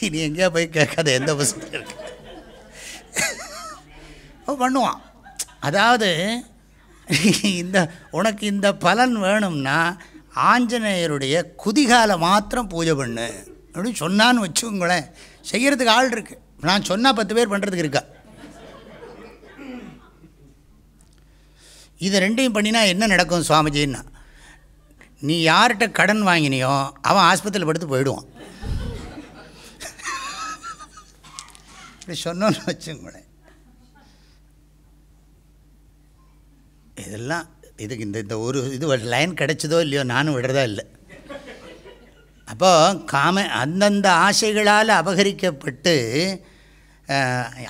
இனி எங்கேயா போய் கேட்காத எந்த புஸ்தகம் இருக்கு? பண்ணுவான். அதாவது இந்த உனக்கு இந்த பலன் வேணும்னா ஆஞ்சநேயருடைய குதிகாலை மாத்திரம் பூஜை பண்ணு. அப்படின்னு சொன்னான்னு வச்சுக்கோங்களேன். செய்கிறதுக்கு ஆள் இருக்குது நான் சொன்னால் பத்து பேர் பண்ணுறதுக்கு இருக்கா? இது ரெண்டையும் பண்ணினா என்ன நடக்கும் சுவாமிஜின்னா நீ யார்கிட்ட கடன் வாங்கினியோ அவன் ஆஸ்பத்திரியில் படுத்து போயிடுவான். இப்படி சொன்னோன்னு வச்சுங்களேன் இதெல்லாம் இதுக்கு இந்த இந்த ஒரு இது லைன் கிடைச்சதோ இல்லையோ நானும் விடுறதா இல்லை. அப்போ காம அந்தந்த ஆசைகளால் அபகரிக்கப்பட்டு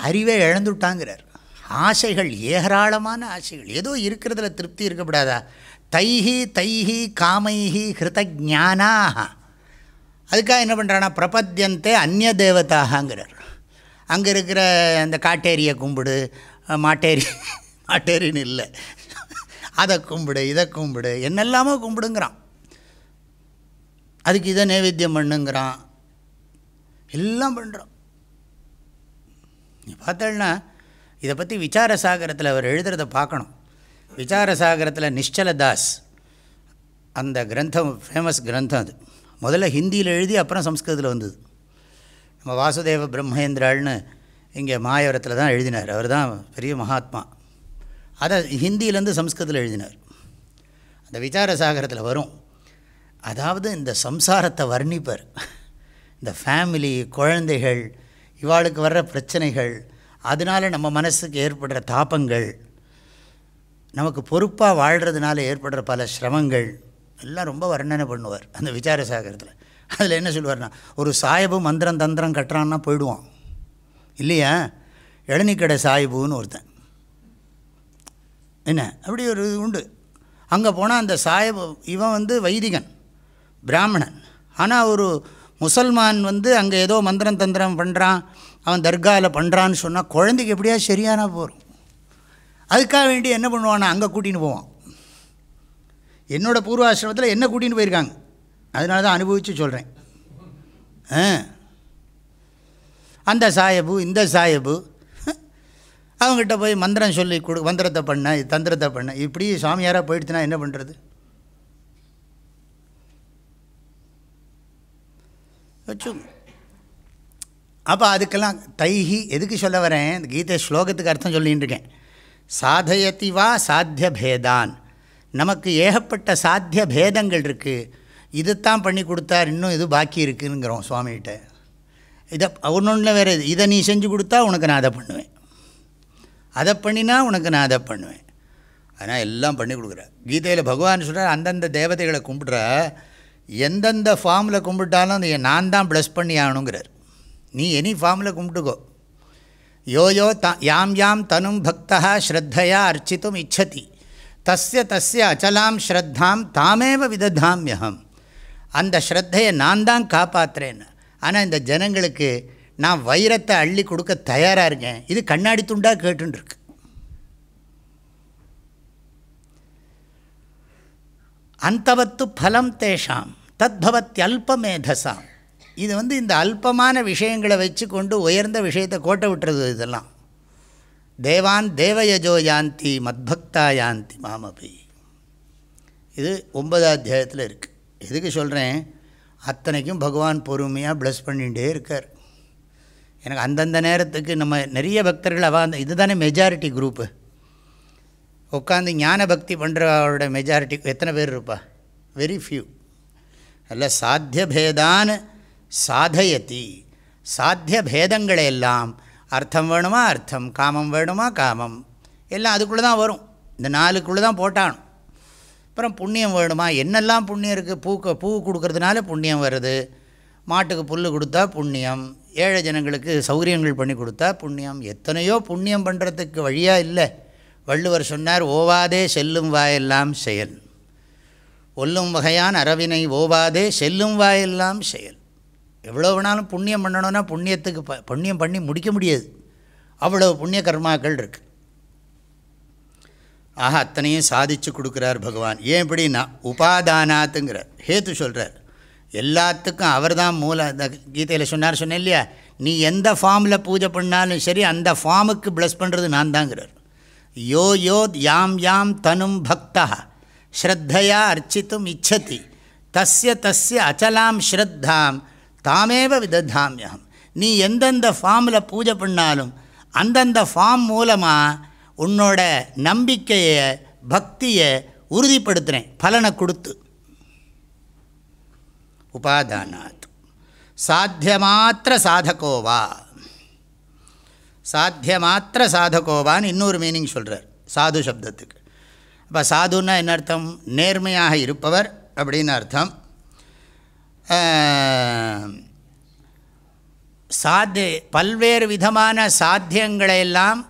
அறிவே இழந்துட்டாங்கிறார். ஆசைகள் ஏராளமான ஆசைகள். ஏதோ இருக்கிறதுல திருப்தி இருக்கப்படாதா? தைஹி தைஹி காமைஹி ஹிருதஜானாக அதுக்காக என்ன பண்ணுறானா பிரபத்தியந்தே அந்நிய தேவதாகங்கிறார் அங்கே இருக்கிற அந்த காட்டேரியை கும்பிடு. மாட்டேரி மாட்டேரின்னு இல்லை. அதை கும்பிடு இதை கும்பிடு என்னெல்லாமோ கும்பிடுங்கிறான். அதுக்கு இதை நைவேத்தியம் பண்ணுங்கிறான். எல்லாம் பண்ணுறான் நீ பார்த்தேன்னா இதை பற்றி விசாரசாகரத்தில் அவர் எழுதுறத பார்க்கணும். விசாரசாகரத்தில் நிஷலதாஸ் அந்த கிரந்தம் ஃபேமஸ் கிரந்தம் அது. முதல்ல ஹிந்தியில் எழுதி அப்புறம் சம்ஸ்கிருதத்தில் வந்தது. நம்ம வாசுதேவ பிரம்மேந்திராள்னு இங்கே மாயவரத்தில் தான் எழுதினார். அவர் தான் பெரிய மகாத்மா. அதை ஹிந்தியிலேருந்து சம்ஸ்கிருதத்தில் எழுதினார். அந்த விசாரசாகரத்தில் வரும். அதாவது இந்த சம்சாரத்தை வர்ணிப்பர். இந்த ஃபேமிலி குழந்தைகள் இவாளுக்கு வர்ற பிரச்சனைகள் அதனால் நம்ம மனசுக்கு ஏற்படுற தாபங்கள் நமக்கு பொறுப்பாக வாழ்கிறதுனால ஏற்படுற பல சிரமங்கள் எல்லாம் ரொம்ப வர்ணனை பண்ணுவார் அந்த விசார சாகரத்தில் அதில் என்ன சொல்லுவார்னா ஒரு சாயபு மந்திரம் தந்திரம் கட்டுறான்னா போயிடுவான். இல்லையா? இளநிக்கடை சாயிபுன்னு ஒருத்தன். என்ன? அப்படி ஒரு இது உண்டு. அங்கே போனால் அந்த சாயபு இவன் வந்து வைதிகன். பிராமணன். ஆனால் ஒரு முசல்மான் வந்து அங்கே ஏதோ மந்திரம் தந்திரம் பண்ணுறான் அவன் தர்காவில் பண்ணுறான்னு சொன்னால் குழந்தைக்கு எப்படியா சரியானா போகிறோம் அதுக்காக வேண்டி என்ன பண்ணுவானா அங்கே கூட்டின்னு போவான். என்னோடய பூர்வாசிரமத்தில் என்ன கூட்டின்னு போயிருக்காங்க? அதனால தான் அனுபவித்து சொல்கிறேன் ஆ. அந்த சாயபு இந்த சாயபு அவங்ககிட்ட போய் மந்திரம் சொல்லி கொடு மந்திரத்தை பண்ண தந்திரத்தை பண்ண இப்படி சாமியாராக போயிடுச்சுன்னா என்ன பண்ணுறது வச்சு அப்போ அதுக்கெல்லாம் தைஹி எதுக்கு சொல்ல வரேன்? இந்த கீதை ஸ்லோகத்துக்கு அர்த்தம் சொல்லின்னு இருக்கேன். சாதயதி வா சாத்திய பேதான். நமக்கு ஏகப்பட்ட சாத்திய பேதங்கள் இருக்குது இதுதான் பண்ணி கொடுத்தார் இன்னும் இது பாக்கி இருக்குங்கிறோம் சுவாமிகிட்ட. இதை ஒன்று வேறு இது. இதை நீ செஞ்சு கொடுத்தா உனக்கு நான் அதை பண்ணுவேன். அதை பண்ணினா உனக்கு நான் அதை பண்ணுவேன். ஆனால் எல்லாம் பண்ணி கொடுக்குறேன் கீதையில் பகவான் சொல்கிறார் அந்தந்த தேவதைகளை கும்பிட்ற எந்தெந்த ஃபார்மில் கும்பிட்டாலும் அதை நான் தான் ப்ளஸ் பண்ணி ஆகணுங்கிறார். நீ எனி ஃபார்மில் கும்பிட்டுக்கோ. யோயோ த யாம் யாம் தனும் பக்தா ஸ்ரத்தையா அர்ச்சித்தும் இச்சதி. தஸ்ய தஸ்ய அச்சலாம் ஸ்ரத்தாம் தாமேவ விததாமியகம் அந்த ஸ்ரத்தையை நான் தான் காப்பாற்றுறேன்னு ஆனால் இந்த ஜனங்களுக்கு நான் வைரத்தை அள்ளி கொடுக்க தயாராக இருக்கேன். இது கண்ணாடி துண்டாக கேட்டுருக்கு அந்தவத்து பலம் தேஷாம். தத்பவத் அல்பமேதசாம் இது வந்து இந்த அல்பமான விஷயங்களை வச்சு கொண்டு உயர்ந்த விஷயத்தை கோட்டை விட்டுறது இதெல்லாம். தேவான் தேவயஜோ யாந்தி மத்பக்தா யாந்தி மாமபி. இது ஒன்பதாம் அத்தியாயத்தில் இருக்குது எதுக்கு சொல்கிறேன் அத்தனைக்கும் பகவான் பொறுமையாக ப்ளஸ் பண்ணிகிட்டே இருக்கார். எனக்கு அந்தந்த நேரத்துக்கு நம்ம நிறைய பக்தர்கள் அவ அந்த இதுதானே மெஜாரிட்டி குரூப்பு உட்காந்து ஞான பக்தி பண்ணுறவரோட மெஜாரிட்டி எத்தனை பேர் இருப்பா? வெரி ஃபியூ அல்ல சாத்திய பேதான் சாதயதி. சாத்திய பேதங்களை எல்லாம் அர்த்தம் வேணுமா? அர்த்தம். காமம் வேணுமா? காமம். எல்லாம் அதுக்குள்ளே தான் வரும். இந்த நாலுக்குள்ளே தான் போட்டானும். அப்புறம் புண்ணியம் வேணுமா? என்னெல்லாம் புண்ணியம் இருக்குது பூக்க பூ கொடுக்கறதுனால புண்ணியம் வருது. மாட்டுக்கு புல் கொடுத்தா புண்ணியம். ஏழை ஜனங்களுக்கு சௌகரியங்கள் பண்ணி கொடுத்தா புண்ணியம். எத்தனையோ புண்ணியம் பண்ணுறதுக்கு வழியாக இல்லை. வள்ளுவர் சொன்னார் ஓவாதே செல்லும் வாயெல்லாம் செயல். கொல்லும் வகையான் அரவினை ஓவாதே செல்லும் வாயெல்லாம் செயல். எவ்வளோ வேணாலும் புண்ணியம் பண்ணணும்னா புண்ணியத்துக்கு ப புண்ணியம் பண்ணி முடிக்க முடியாது. அவ்வளோ புண்ணிய கர்மாக்கள் இருக்குது ஆக அத்தனையும் சாதித்து கொடுக்குறார் பகவான். ஏன் எப்படின்னா உபாதானாத்துங்கிறார். ஹேத்து சொல்கிறார் எல்லாத்துக்கும் அவர் தான் மூல இந்த கீதையில் சொன்னார் சொன்னேன் இல்லையா? நீ எந்த ஃபார்மில் பூஜை பண்ணாலும் சரி அந்த ஃபார்முக்கு ப்ளஸ் பண்ணுறது நான் தாங்கிறார். யோ யோ யாம் யாம் தனும் பக்தா ஸ்ரத்தையா அர்ச்சித்தும் இச்சதி. தஸ்ய தஸ்ய அச்சலாம் ஸ்ரத்தாம். தாமேவ விதத்தாமியம் நீ எந்தெந்த ஃபார்மில் பூஜை பண்ணாலும் அந்தந்த ஃபார்ம் மூலமாக உன்னோட நம்பிக்கையை பக்தியை உறுதிப்படுத்துகிறேன் பலனை கொடுத்து. உபாதானாத். சாத்தியமாத்திர சாதகோவா. சாத்தியமாத்திர சாதகோவான்னு இன்னொரு மீனிங் சொல்கிறார் சாது சப்தத்துக்கு. அப்போ சாதுன்னா என்ன அர்த்தம்? நேர்மையாக இருப்பவர் அப்படின்னு அர்த்தம். சாத்திய பல்வேறு விதமான சாத்தியங்களையெல்லாம்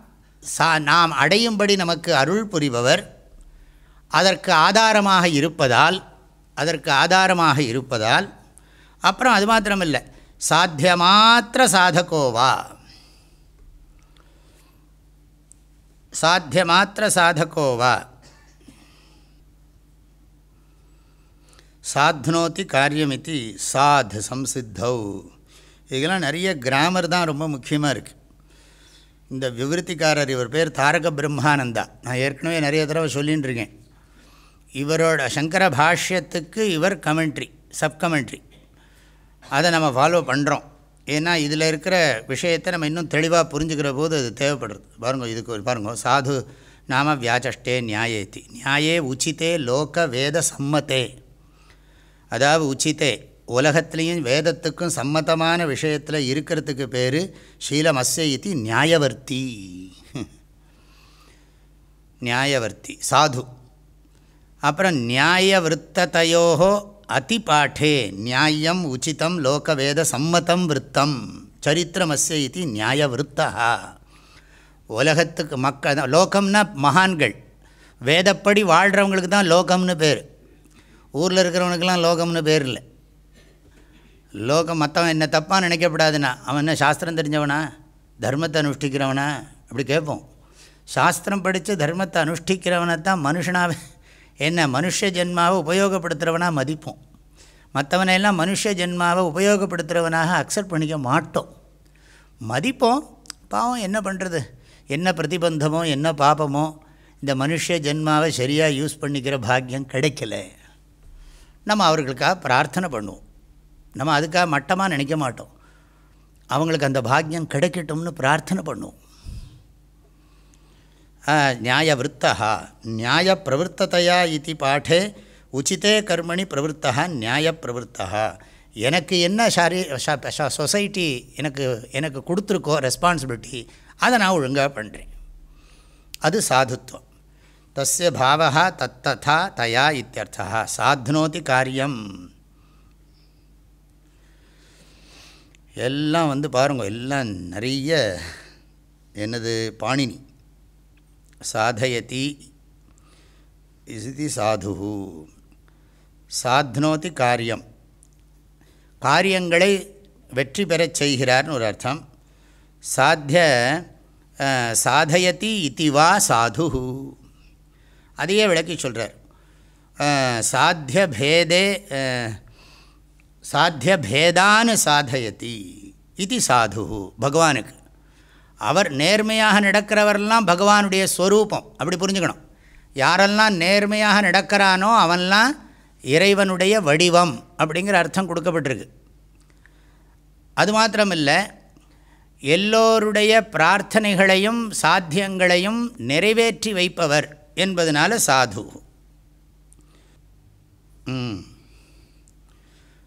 சா நாம் அடையும்படி நமக்கு அருள் புரிபவர். அதற்கு ஆதாரமாக இருப்பதால் அதற்கு ஆதாரமாக இருப்பதால் அப்புறம் அது மாத்திரமில்லை. சாத்தியமாத்திர சாதகோவா சாத்தியமாத்திர சாதகோவா சாதனோத்தி காரியம் இது சாத் சம்சித்தௌ. இதெல்லாம் நிறைய கிராமர் தான் ரொம்ப முக்கியமாக இருக்குது இந்த விவருத்திக்காரர் இவர் பேர் தாரக பிரம்மானந்தா. நான் ஏற்கனவே நிறைய தடவை சொல்லின்னு இருக்கேன். இவரோட சங்கர பாஷ்யத்துக்கு இவர் கமெண்ட்ரி சப் கமெண்ட்ரி அதை நம்ம ஃபாலோ பண்ணுறோம் ஏன்னா இதில் இருக்கிற விஷயத்தை நம்ம இன்னும் தெளிவாக புரிஞ்சுக்கிற போது அது தேவைப்படுறது. பாருங்க இதுக்கு ஒரு பாருங்க சாது நாம வியாச்சஷ்டே நியாயேத்தி நியாயே உச்சித்தே லோக வேத சம்மத்தே அதாவது உச்சித்தே உலகத்துலேயும் வேதத்துக்கும் சம்மதமான விஷயத்தில் இருக்கிறதுக்கு பேர் ஷீலமஸ்ய இது நியாயவர்த்தி. நியாயவர்த்தி சாது. அப்புறம் நியாயவருத்தத்தையோ அதிபாட்டே நியாயம் உச்சிதம் லோகவேத சம்மதம் விற்த்தம் சரித்திரமஸ்ய இது நியாயவருத்தா. உலகத்துக்கு மக்கள் லோகம்னா மகான்கள். வேதப்படி வாழ்கிறவங்களுக்கு தான் லோகம்னு பேர். ஊரில் இருக்கிறவனுக்கெல்லாம் லோகம்னு பேர் இல்லை. லோகம் மற்றவன் என்ன தப்பாக நினைக்கப்படாதுன்னா அவன் என்ன சாஸ்திரம் தெரிஞ்சவனா? தர்மத்தை அனுஷ்டிக்கிறவனா? அப்படி கேட்போம். சாஸ்திரம் படித்து தர்மத்தை அனுஷ்டிக்கிறவனை தான் மனுஷனாக என்ன மனுஷ ஜென்மாவை உபயோகப்படுத்துகிறவனாக மதிப்போம். மற்றவனையெல்லாம் மனுஷ ஜென்மாவை உபயோகப்படுத்துகிறவனாக அக்செப்ட் பண்ணிக்க மாட்டோம். மதிப்போம். பாவம் என்ன பண்ணுறது என்ன பிரதிபந்தமோ என்ன பாபமோ இந்த மனுஷ ஜென்மாவை சரியாக யூஸ் பண்ணிக்கிற பாக்கியம் கிடைக்கல. நம்ம அவர்களுக்காக பிரார்த்தனை பண்ணுவோம். நம்ம அதுக்காக மட்டமாக நினைக்க மாட்டோம். அவங்களுக்கு அந்த பாக்கியம் கிடைக்கட்டும்னு பிரார்த்தனை பண்ணுவோம். நியாயவருத்தா நியாய பிரவருத்ததையா இது பாட்டே உச்சிதே கர்மணி பிரவருத்தா நியாய பிரவருத்தா எனக்கு என்ன சாரி சொசைட்டி எனக்கு எனக்கு கொடுத்துருக்கோ ரெஸ்பான்சிபிலிட்டி அதை நான் ஒழுங்காக பண்ணுறேன் அது சாதுத்வம். தஸ்ய பாவா தத்ததா தயா இத்தியர்த்தா சாத்னோதி காரியம் எல்லாம் வந்து பாருங்க எல்லாம் நிறைய என்னது பாணினி। சாதயதி இது சாது சாத்னோதி காரியம்। காரியங்களை வெற்றி பெறச் செய்கிறார்னு ஒரு அர்த்தம்। சாத்திய சாதயதி இதிவா சாது அதையே விளக்கி சொல்கிறார் சாத்திய பேதே சாத்திய பேதான் சாதயதி இது சாது பகவானுக்கு. அவர் நேர்மையாக நடக்கிறவரெல்லாம் பகவானுடைய ஸ்வரூபம் அப்படி புரிஞ்சுக்கணும். யாரெல்லாம் நேர்மையாக நடக்கிறானோ அவன்லாம் இறைவனுடைய வடிவம் அப்படிங்கிற அர்த்தம் கொடுக்கப்பட்டிருக்கு. அது மாத்திரமில்லை எல்லோருடைய பிரார்த்தனைகளையும் சாத்தியங்களையும் நிறைவேற்றி வைப்பவர். என்பதனால சாது.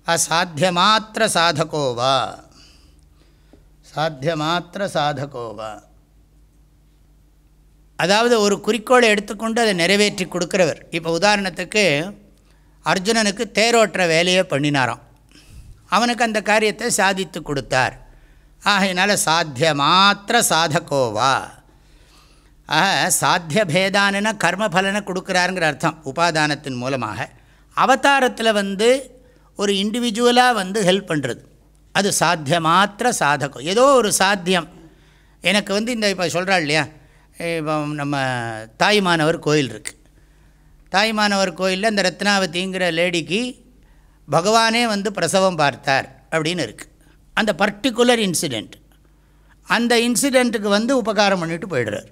அசாத்தியமாத்திர சாதகோவா? சாத்தியமாத்திர சாதகோவா? அதாவது ஒரு குறிக்கோளை எடுத்துக்கொண்டு அதை நிறைவேற்றி கொடுக்குறவர். இப்போ உதாரணத்துக்கு அர்ஜுனனுக்கு தேரோட்டுற வேலையை பண்ணினாராம். அவனுக்கு அந்த காரியத்தை சாதித்து கொடுத்தார். ஆகையினால சாத்தியமாத்திர சாதகோவா? சாத்திய பேதானுன்னா கர்மபலனை கொடுக்குறாருங்கிற அர்த்தம். உபாதானத்தின் மூலமாக. அவதாரத்தில் வந்து ஒரு இண்டிவிஜுவலாக வந்து ஹெல்ப் பண்ணுறது அது சாத்தியமாத்திர சாதகம். ஏதோ ஒரு சாத்தியம். எனக்கு வந்து இந்த இப்போ சொல்கிறாள் இல்லையா? இப்போ நம்ம தாய்மானவர் கோயில் இருக்குது தாய்மானவர் கோயிலில் இந்த ரத்னாவதிங்கிற லேடிக்கு பகவானே வந்து பிரசவம் பார்த்தார் அப்படின்னு இருக்குது அந்த பர்டிகுலர் இன்சிடெண்ட் அந்த இன்சிடெண்ட்டுக்கு வந்து உபகாரம் பண்ணிட்டு போயிடுறார்.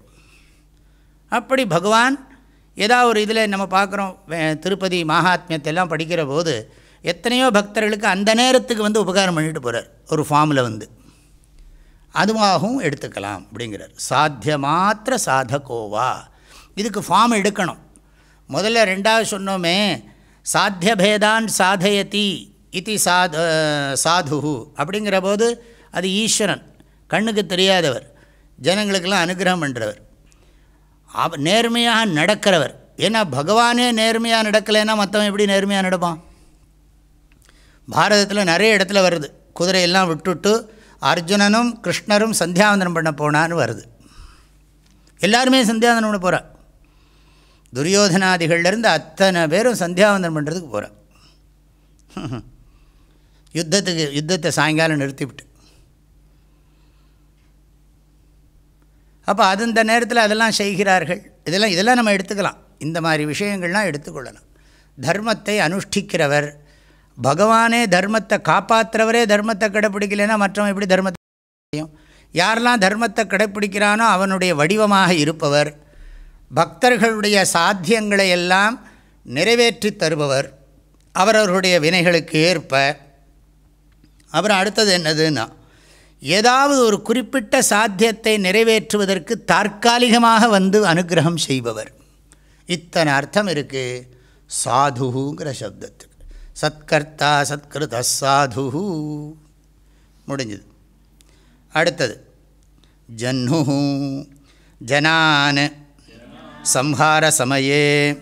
அப்படி பகவான் ஏதாவது ஒரு இதில் நம்ம பார்க்குறோம் வே- திருப்பதி மகாத்மியத்தெல்லாம் படிக்கிற போது எத்தனையோ பக்தர்களுக்கு அந்த நேரத்துக்கு வந்து உபகாரம் பண்ணிட்டு போகிறார் ஒரு ஃபார்மில் வந்து. அதுவாகவும் எடுத்துக்கலாம் அப்படிங்கிறார். சாத்திய மாத்திர சாதகோவா. இதுக்கு ஃபார்ம் எடுக்கணும். முதல்ல ரெண்டாவது சொன்னோமே சாத்திய பேதான் சாதயதி இது சாத சாது அப்படிங்கிற போது அது ஈஸ்வரன். கண்ணுக்கு தெரியாதவர். ஜனங்களுக்கெல்லாம் அனுகிரகம் பண்ணுறவர் நேர்மையாக நடக்கிறவர். ஏன்னா பகவானே நேர்மையாக நடக்கலைன்னா மற்றவன் எப்படி நேர்மையாக நடப்பான்? பாரதத்தில் நிறைய இடத்துல வருது. குதிரையெல்லாம் விட்டுட்டு அர்ஜுனனும் கிருஷ்ணரும் சந்தியாவந்தனம் பண்ண போனான்னு வருது. எல்லாருமே சந்தியாவந்தனம் பண்ண போகிறான் துரியோதனாதிகள்லேருந்து அத்தனை பேரும் சந்தியாவந்தனம் பண்ணுறதுக்கு போகிறான் [laughs] யுத்தத்துக்கு யுத்தத்தை சாயங்காலம் நிறுத்திவிட்டு. அப்போ அது இந்த நேரத்தில் அதெல்லாம் செய்கிறார்கள். இதெல்லாம் இதெல்லாம் நம்ம எடுத்துக்கலாம். இந்த மாதிரி விஷயங்கள்லாம் எடுத்துக்கொள்ளலாம். தர்மத்தை அனுஷ்டிக்கிறவர் பகவானே தர்மத்தை காப்பாற்றுறவரே தர்மத்தை கடைப்பிடிக்கலைன்னா மற்றவன் எப்படி தர்மத்தை செய்யும்? யாரெல்லாம் தர்மத்தை கடைப்பிடிக்கிறானோ அவனுடைய வடிவமாக இருப்பவர் பக்தர்களுடைய சாத்தியங்களை எல்லாம் நிறைவேற்றி தருபவர். அவரவர்களுடைய வினைகளுக்கு ஏற்ப அப்புறம் அடுத்தது என்னதுன்னா ஏதாவது ஒரு குறிப்பிட்ட சாத்தியத்தை நிறைவேற்றுவதற்கு தற்காலிகமாக வந்து அனுகிரகம் செய்பவர். இத்தனை அர்த்தம் இருக்குது சாதுங்கிற சப்தத்துக்கு. சத்கர்த்தா சத்கிருத சாது முடிஞ்சது. அடுத்தது. ஜன்னு ஜனான். சம்ஹார சமயே.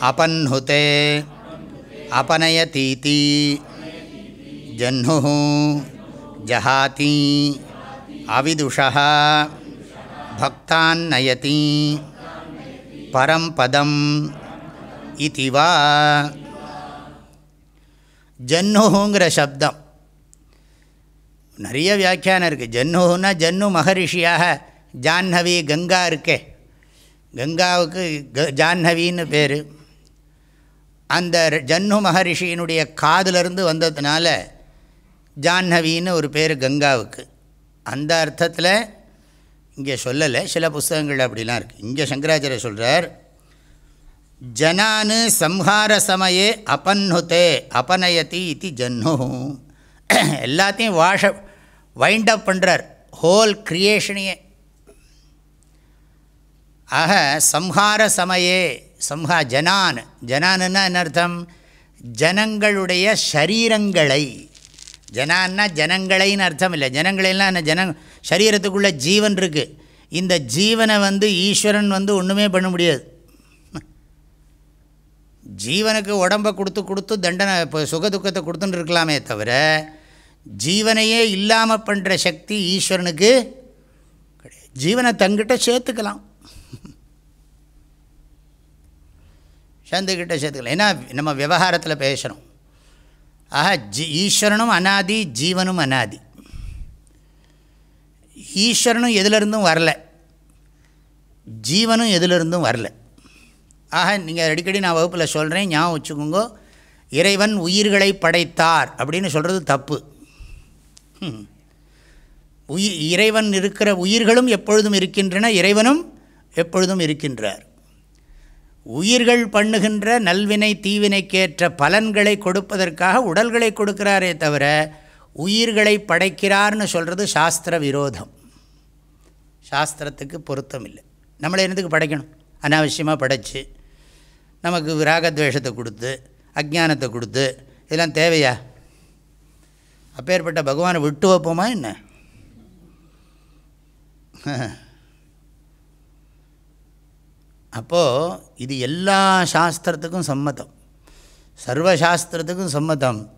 அபன்ஹுதே அபனயதீதி ஜன்னு ஜஹாதி அவிதுஷா பக்தான் நயதி பரம் பதம் இதி வா ஜன்னுங்கிற சப்தம் நிறைய வியாக்கியானம் இருக்குது ஜன்னுன்னா ஜன்னு மகரிஷியாக ஜாஹ்னவி கங்கா இருக்கே. கங்காவுக்கு க ஜாஹ்னவின்னு பேர். அந்த ஜன்னு மகரிஷியினுடைய காதிலிருந்து வந்ததுனால ஜாஹ்னவின்னு ஒரு பேர் கங்காவுக்கு. அந்த அர்த்தத்தில் இங்கே சொல்லலை சில புஸ்தகங்கள் அப்படிலாம் இருக்குது இங்கே சங்கராச்சாரிய சொல்கிறார் ஜனானு சம்ஹார சமயே அபன்ஹுதே அபநயதி இது ஜன்னு. எல்லாத்தையும் வாஷ வைண்ட் அப் பண்ணுறார் ஹோல் கிரியேஷனையே ஆக சம்ஹார சமயே சம்ஹா ஜனான். ஜனானுன்னா என்ன அர்த்தம்? ஜனங்களுடைய ஷரீரங்களை ஜனான்னா ஜனங்களைன்னு அர்த்தம் இல்லை ஜனங்களெல்லாம் அந்த ஜன சரீரத்துக்குள்ளே ஜீவன் இருக்குது இந்த ஜீவனை வந்து ஈஸ்வரன் வந்து ஒன்றுமே பண்ண முடியாது. ஜீவனுக்கு உடம்பை கொடுத்து கொடுத்து தண்டனை இப்போ சுகதுக்கத்தை கொடுத்துட்டு இருக்கலாமே தவிர ஜீவனையே இல்லாமல் பண்ணுற சக்தி ஈஸ்வரனுக்கு கிடையாது. ஜீவனை தங்கிட்ட சேர்த்துக்கலாம். சந்துக்கிட்ட சேர்த்துக்கலாம். ஏன்னா நம்ம விவகாரத்தில் பேசுகிறோம் ஆக ஜி ஈஸ்வரனும் அனாதி ஜீவனும் அனாதி. ஈஸ்வரனும் எதிலிருந்தும் வரல. ஜீவனும் எதிலிருந்தும் வரல. ஆக நீங்கள் அடிக்கடி நான் வகுப்பில் சொல்கிறேன் ஞாபகம் வச்சுக்கோங்க. இறைவன் உயிர்களை படைத்தார் அப்படின்னு சொல்கிறது தப்பு. உயிர் இறைவன் இருக்கிற உயிர்களும் எப்பொழுதும் இருக்கின்றன இறைவனும் எப்பொழுதும் இருக்கின்றார். உயிர்கள் பண்ணுகின்ற நல்வினை தீவினைக்கேற்ற பலன்களை கொடுப்பதற்காக உடல்களை கொடுக்கிறாரே தவிர உயிர்களை படைக்கிறார்னு சொல்கிறது சாஸ்திர விரோதம். சாஸ்திரத்துக்கு பொருத்தம் இல்லை நம்மளை என்னத்துக்கு படைக்கணும்? அனாவசியமாக படைச்சு நமக்கு ராகத்வேஷத்தை கொடுத்து அஜானத்தை கொடுத்து இதெல்லாம் தேவையா? அப்பேற்பட்ட பகவானை விட்டு வைப்போமா என்ன? [laughs] அப்போது இது எல்லா சாஸ்திரத்துக்கும் சம்மதம். சர்வசாஸ்திரத்துக்கும் சம்மதம்.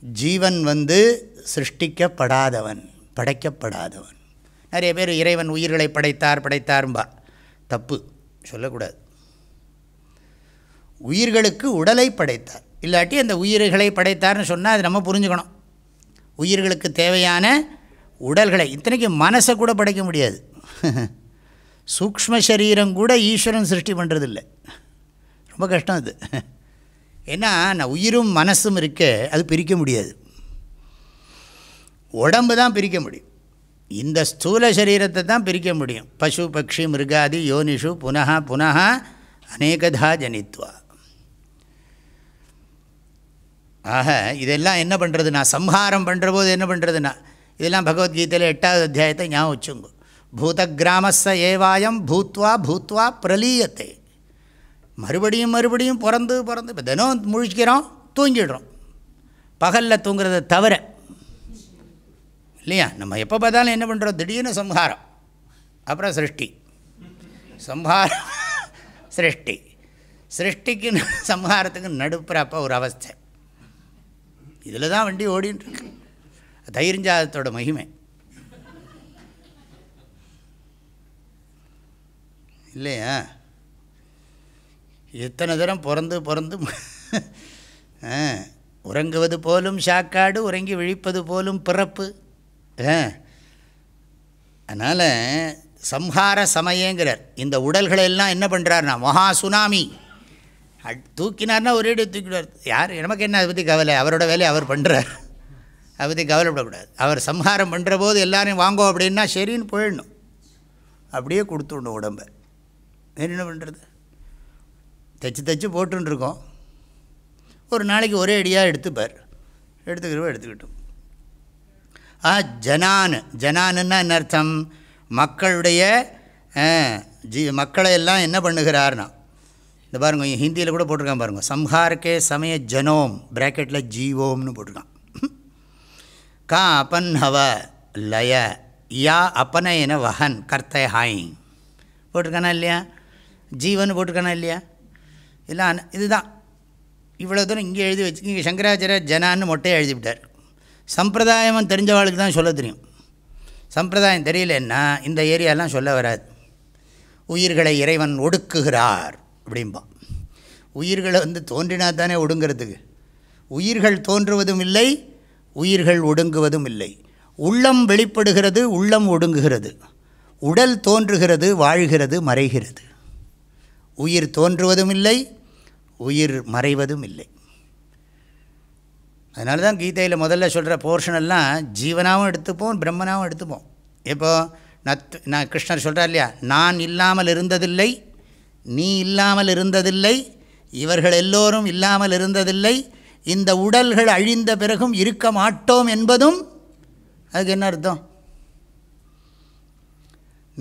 ஜீவன் வந்து சிருஷ்டிக்கப்படாதவன் படைக்கப்படாதவன். நிறைய பேர் இறைவன் உயிர்களை படைத்தார் படைத்தார்பா தப்பு சொல்லக்கூடாது. உயிர்களுக்கு உடலை படைத்தார். இல்லாட்டி அந்த உயிர்களை படைத்தார்னு சொன்னால் அது நம்ம புரிஞ்சுக்கணும். உயிர்களுக்கு தேவையான உடல்களை. இத்தனைக்கு மனசை கூட படைக்க முடியாது. [laughs] சூக்ஷ்ம சரீரம் கூட ஈஸ்வரன் சிருஷ்டி பண்ணுறதில்ல ரொம்ப கஷ்டம் அது. ஏன்னா நான் உயிரும் மனசும் இருக்கே அது பிரிக்க முடியாது. உடம்பு தான் பிரிக்க முடியும். இந்த ஸ்தூல சரீரத்தை தான் பிரிக்க முடியும். பசு பக்ஷி மிருகாதி யோனிஷு புனः புனக அநேகதா ஜனித்வா. ஆக இதெல்லாம் என்ன பண்ணுறதுனா சம்ஹாரம் பண்ணுற போது என்ன பண்ணுறதுனா இதெல்லாம் பகவத்கீதையில் எட்டாவது அத்தியாயத்தை ஞாபகம் வச்சுங்க. பூத ஏவாயம் பூத்வா பூத்வா பிரலீயத்தை மறுபடியும் மறுபடியும் பிறந்து பிறந்து இப்போ தினம் முழிக்கிறோம் தூங்கிடுறோம். பகலில் தூங்குறத தவிர இல்லையா? நம்ம எப்போ பார்த்தாலும் என்ன பண்ணுறோம் திடீர்னு சம்ஹாரம் அப்புறம் சிருஷ்டி. சம்ஹாரம் சிருஷ்டி. சிருஷ்டிக்கு சம்ஹாரத்துக்கு நடுப்புறப்போ ஒரு அவஸ்தை. இதில் தான் வண்டி ஓடின்னு இருக்கு. தைரிஞ்சாதத்தோட மகிமை. இல்லையா? எத்தனை தரம் பிறந்து பிறந்து ஆ, உறங்குவது போலும் சாக்காடு உறங்கி விழிப்பது போலும் பிறப்பு. ஆ. அதனால் சம்ஹார சமயங்கிறார். இந்த உடல்களை எல்லாம் என்ன பண்ணுறாருனா மகா சுனாமி. அட் தூக்கினார்னா ஒரே அடி தூக்கிடுவார். யார் நமக்கு என்ன அதை பற்றி கவலை? அவரோட வேலையை அவர் பண்ணுறார் அதை பற்றி கவலைப்படக்கூடாது. அவர் சம்ஹாரம் பண்ணுற போது எல்லாரையும் வாங்கோ அப்படின்னா சரின்னு போயிடணும். அப்படியே கொடுத்துடணும் உடம்பை. வேறு என்ன பண்ணுறது தைச்சு தைச்சு போட்டுருக்கோம் ஒரு நாளைக்கு ஒரே அடியாக எடுத்துப்பார் எடுத்துக்கிறவோ எடுத்துக்கிட்டோம். ஆ ஜனான். ஜனானுன்னா என்ன அர்த்தம்? மக்களுடைய ஆ, ஜீ மக்களை எல்லாம் என்ன பண்ணுகிறார்னா இந்த பாருங்க ஹிந்தியில் கூட போட்டிருக்கான் பாருங்கள் சம்ஹாரக்கே சமய ஜனோம் ப்ராக்கெட்டில் ஜீவோம்னு போட்டிருக்கான். கா அப்பன் ஹவ லய யா அப்பனையன வஹன் கர்த்தை ஹாய். போட்டிருக்கானா இல்லையா? ஜீவன் போட்டிருக்கானா இல்லையா? இல்லை இதுதான். இவ்வளோ தூரம் இங்கே எழுதி வச்சு இங்கே சங்கராச்சாரியர் ஜனான்னு மொட்டையை எழுதிவிட்டார் சம்பிரதாயமும் தெரிஞ்சவாளுக்கு தான் சொல்ல தெரியும். சம்பிரதாயம் தெரியலன்னா இந்த ஏரியாலாம் சொல்ல வராது. உயிர்களை இறைவன் ஒடுக்குகிறார் அப்படிம்பான் உயிர்களை வந்து தோன்றினா தானே ஒடுங்கிறதுக்கு. உயிர்கள் தோன்றுவதும் இல்லை உயிர்கள் ஒடுங்குவதும் இல்லை. உள்ளம் வெளிப்படுகிறது உள்ளம் ஒடுங்குகிறது. உடல் தோன்றுகிறது வாழ்கிறது மறைகிறது. உயிர் தோன்றுவதும் இல்லை உயிர் மறைவதும் இல்லை. அதனால தான் கீதையில் முதல்ல சொல்கிற போர்ஷனெல்லாம் ஜீவனாகவும் எடுத்துப்போம் பிரம்மனாகவும் எடுத்துப்போம். இப்போ நத் நான் கிருஷ்ணர் சொல்கிறார் இல்லையா நான் இல்லாமல் இருந்ததில்லை நீ இல்லாமல் இருந்ததில்லை இவர்கள் எல்லோரும் இல்லாமல் இருந்ததில்லை இந்த உடல்கள் அழிந்த பிறகும் இருக்க மாட்டோம் என்பதும் அதுக்கு என்ன அர்த்தம்?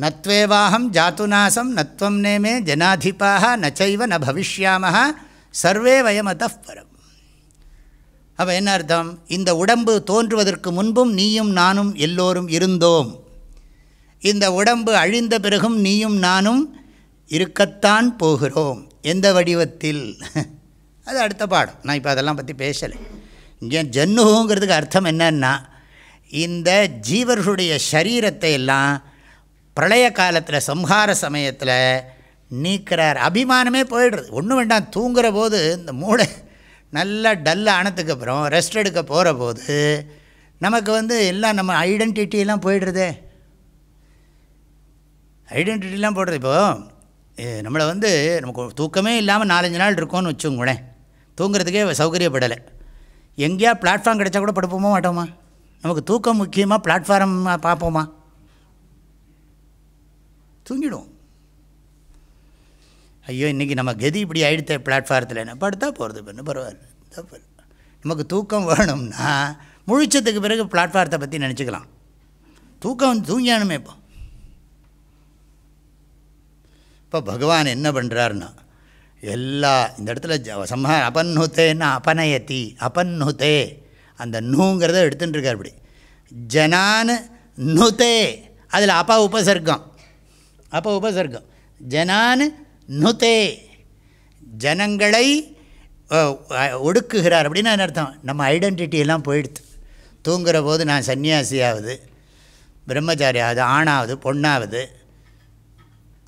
நத்வேவாகம் ஜாத்துநாசம் நத்வம் நேமே ஜனாதிபாக நச்சைவ ந பவிஷ்யாமஹ சர்வே வயமதः பரம். அப்போ என்ன அர்த்தம்? இந்த உடம்பு தோன்றுவதற்கு முன்பும் நீயும் நானும் எல்லோரும் இருந்தோம். இந்த உடம்பு அழிந்த பிறகும் நீயும் நானும் இருக்கத்தான் போகிறோம். எந்த வடிவத்தில்? அது அடுத்த பாடம். நான் இப்போ அதெல்லாம் பற்றி பேசலை. இங்கே ஜன்னுங்கிறதுக்கு அர்த்தம் என்னன்னா இந்த ஜீவர்களுடைய சரீரத்தை எல்லாம் பிரளய காலத்தில் சம்ஹார சமயத்தில் நீக்கிறார். அபிமானமே போயிடுறது. ஒன்றும் வேண்டாம் தூங்குற போது இந்த மூளை நல்லா டல்லாக ஆனதுக்கு அப்புறம் ரெஸ்ட் எடுக்க போகிற போது நமக்கு வந்து எல்லாம் நம்ம ஐடென்டிட்டியெல்லாம் போயிடுறதே. ஐடென்டிட்டிலாம் போடுறது. இப்போது நம்மளை வந்து நமக்கு தூக்கமே இல்லாமல் நாலஞ்சு நாள் இருக்கோம்னு வச்சுங்களேன் தூங்குறதுக்கே சௌகரியப்படலை. எங்கேயா பிளாட்ஃபார்ம் கிடைச்சா கூட படுப்போமா மாட்டோமா? நமக்கு தூக்கம் முக்கியமாக பிளாட்ஃபார்ம் பார்ப்போமா? தூங்கிடுவோம். ஐயோ இன்றைக்கி நம்ம கதி இப்படி ஆகிடுத்த பிளாட்ஃபாரத்தில் என்ன படுத்தா போகிறது பண்ணு பரவாயில்ல. தப்பு நமக்கு தூக்கம் வேணும்னா முழிச்சதுக்கு பிறகு பிளாட்ஃபாரத்தை பற்றி நினச்சிக்கலாம். தூக்கம் தூங்கியானுமே இப்போ. இப்போ பகவான் என்ன பண்ணுறாருன்னா எல்லா இந்த இடத்துல ஜ- சம்ஹா அபன்னுத்தேன்னா அபனயத்தி அபன்னுத்தே அந்த நூங்கிறத எடுத்துட்டு இருக்கார் இப்படி. ஜனான் நுதே. அதில் அப்பா உபசர்க்கம். அப்போ உபசர்க்கம். ஜனான் நுதே. ஜனங்களை ஒடுக்குகிறார் அப்படின்னு அர்த்தம்? நம்ம ஐடென்டிட்டி எல்லாம் போயிடுது. தூங்குற போது நான் சன்னியாசியாவது பிரம்மச்சாரி ஆகுது ஆணாவது பொண்ணாவது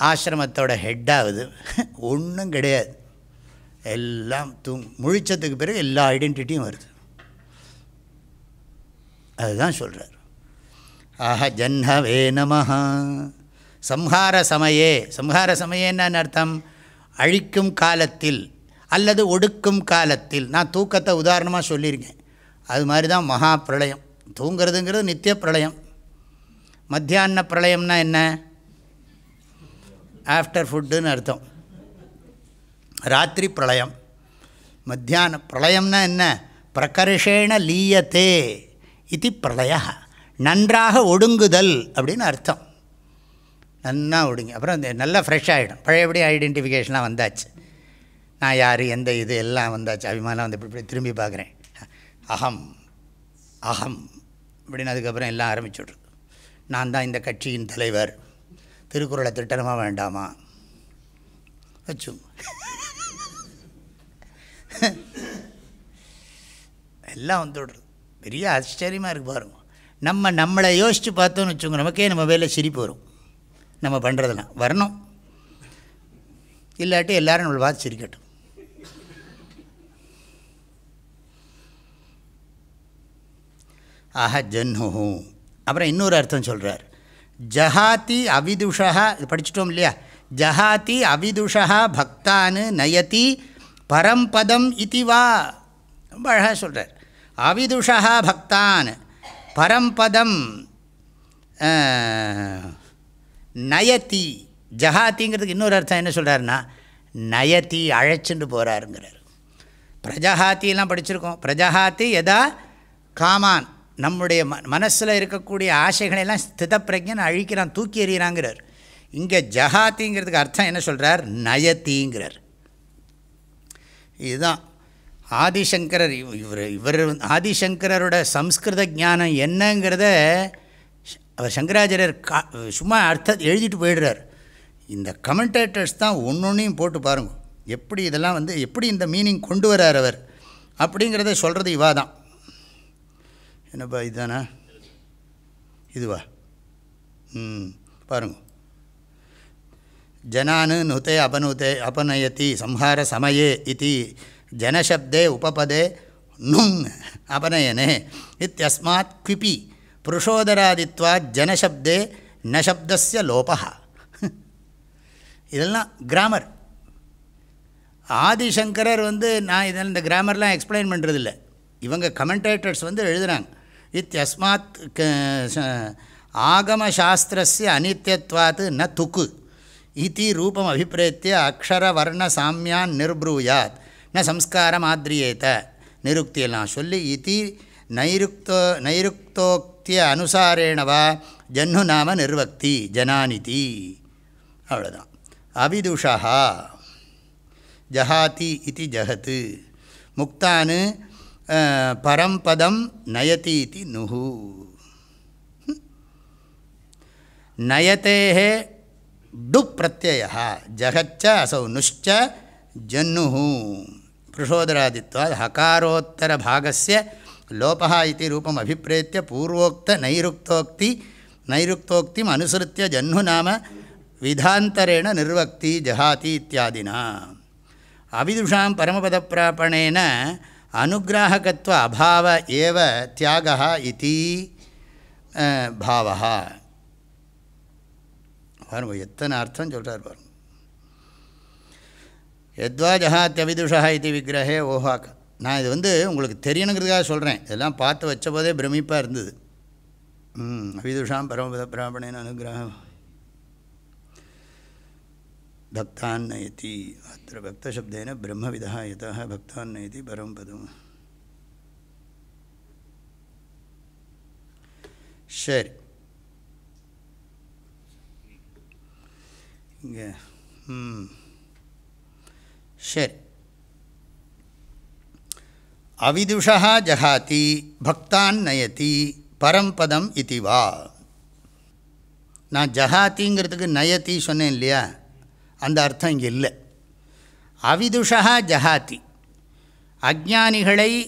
ஆசிரமத்தோட ஹெட்டாகுது [laughs] ஒன்றும் கிடையாது. எல்லாம் தூ முழிச்சதுக்கு பிறகு எல்லா ஐடென்டிட்டியும் வருது. அதுதான் சொல்கிறார் ஆஹ ஜன்னவே நமஹா. சம்ஹார சமயே. சம்ஹார சமயன்னு அர்த்தம்? அழிக்கும் காலத்தில் அல்லது ஒடுக்கும் காலத்தில். நான் தூக்கத்தை உதாரணமாக சொல்லியிருக்கேன். அது மாதிரி தான் மகா பிரளயம். தூங்கிறதுங்கிறது நித்திய பிரளயம். மத்தியான பிரளயம்னா என்ன? ஆஃப்டர் ஃபுட்டுன்னு அர்த்தம். ராத்திரி பிரளயம். மத்தியான பிரளயம்னா என்ன? பிரகர்ஷேண லீயத்தே இது பிரளய நன்றாக ஒடுங்குதல் அப்படின்னு அர்த்தம். நன்னா விடுங்க அப்புறம் அந்த நல்லா ஃப்ரெஷ் ஆகிடும் பழையபடி ஐடென்டிஃபிகேஷன்லாம் வந்தாச்சு. நான் யார் எந்த இது எல்லாம் வந்தாச்சு. அபிமானம் வந்து இப்படி இப்படி திரும்பி பார்க்குறேன். அகம் அகம் அப்படின்னு அதுக்கப்புறம் எல்லாம் ஆரம்பிச்சுட்ருக்கு நான் தான் இந்த கட்சியின் தலைவர். திருக்குறளை திட்டணுமா வேண்டாமா? வச்சு எல்லாம் வந்துடுறது பெரிய ஆச்சரியமாக இருக்குது பாருங்க. நம்ம நம்மளை யோசித்து பார்த்தோன்னு வச்சுக்கோங்க நமக்கே நம்ம வேலை சிரிப்பு வரும். நம்ம பண்ணுறதெல்லாம் வரணும். இல்லாட்டி எல்லோரும் நம்மளை பார்த்து சிரிக்கட்டும். ஆஹ ஜன்னு அப்புறம் இன்னொரு அர்த்தம் சொல்கிறார் ஜஹாதி அவிதுஷா இது படிச்சிட்டோம் இல்லையா? ஜஹாதி அவிதுஷா பக்தான் நயதி பரம்பதம் இதி வா. ரொம்ப அழகாக சொல்கிறார் அவிதுஷா பக்தான் பரம்பதம் நயதி ஜஹாத்திங்கிறதுக்கு இன்னொரு அர்த்தம் என்ன சொல்கிறாருன்னா நயத்தி அழைச்சிட்டு போகிறாருங்கிறார் பிரஜஹாத்திலாம் படிச்சிருக்கோம். பிரஜஹாத்தி எதா? காமான். நம்முடைய ம மனசில் இருக்கக்கூடிய ஆசைகளையெல்லாம் ஸ்திதப்பிரஜன் அழிக்கிறான் தூக்கி எறிகிறாங்கிறார். இங்கே ஜஹாத்திங்கிறதுக்கு அர்த்தம் என்ன சொல்கிறார் நயத்திங்கிறார். இதுதான். ஆதிசங்கரர் இவர் இவர் ஆதிசங்கரோட சம்ஸ்கிருத ஞானம் என்னங்கிறத அவர் சங்கராச்சாரியர் கா சும்மா அர்த்த எழுதிட்டு போயிடுறார். இந்த கமெண்டேட்டர்ஸ் தான் ஒன்று ஒன்றையும் போட்டு பாருங்கள் எப்படி இதெல்லாம் வந்து எப்படி இந்த மீனிங் கொண்டு வரார் அவர்? அப்படிங்கிறத சொல்கிறது இவா தான். என்னப்பா இதுதானா? இதுவா? ம் பாருங்க. ஜனானு நுதே அபனுதே அபநயதி சம்ஹார சமயே இது ஜனசப்தே உபபதே நுங் அபநயனே இத்தியஸ்மாத் குவிபி. புருஷோதராதித்வா ஜனசப்தே நசப்தஸ்ய லோபா இதெல்லாம் கிராமர் ஆதிசங்கரர் வந்து நான் இதில் இந்த கிராமர்லாம் எக்ஸ்பிளைன் பண்ணுறதில்ல இவங்க கமெண்டேட்டர்ஸ் வந்து எழுதுகிறாங்க இத்தியஸ்மாத் ஆகமசாஸ்திரஸ்ய அனித்தியத்வாத்து ந துக்கு. இத்தி ரூபம் அபிப்பிரேத்திய அக்ஷரவர்ண சாமியான் நிர்ப்ரூயாத். ந சம்ஸ்காரம் ஆத்ரியேத. நிருக்தியெல்லாம் சொல்லி இத்தி நைருக்தோ நைருக்தோக்திய அனுசாரேணவா ஜன்னு நாம நிர்வக்தி ஜனானிதி அவ்வளோதான் அவிதுஷா ஜஹாதி இது ஜஹத்து முக்தானு பரம்பதம் நயதி இது நுகு நயத்தே டு பிரத்யய ஜகச்ச அசௌ நுஷ்ச ஜன்னு புருஷோதராதித்வாத் ஹகாரோத்தர பாகஸ்ய லோபா இது ரூபம் அபிப்பிரேத்திய பூர்வோக்த நைருக்தோக்தி நைருக்தோக்திம் அனுசருத்திய ஜன்னு நாம விதாந்தரேண நிர்வக்தி ஜஹாதி இத்தியாதினா அவிதுஷாம் பரமபதப்பிராபணேன அனுகிராகத்வ அபாவ ஏவ தியாக இதி பாவா பாருங்க எத்தனை அர்த்தம் சொல்கிறார் பாருங்க எத்வா ஜஹாத்தியவிதுஷா இது விக்கிரகே ஓஹாக்க நான் இது வந்து உங்களுக்கு தெரியணுங்கிறதுக்காக சொல்கிறேன் இதெல்லாம் பார்த்து வச்ச போதே பிரமிப்பாக இருந்தது. ம் அவிதுஷாம் பரமபத பிராமணன் அனுகிரகம். பக்தான் நயதி அத்த பக்தசப்தேன பிரம்மவிதா யதா பக்தான் நயதி பரம்பதம். சரி. இங்கே ம். சரி. அவிதுஷா ஜகாதி பக்தான் நயதி பரம்பதம் இது வா. நான் ஜகாத்திங்கிறதுக்கு நயத்தி சொன்னேன் இல்லையா? அந்த அர்த்தம் இங்கே இல்லை. அவிதுஷா ஜஹாத்தி அஜானிகளை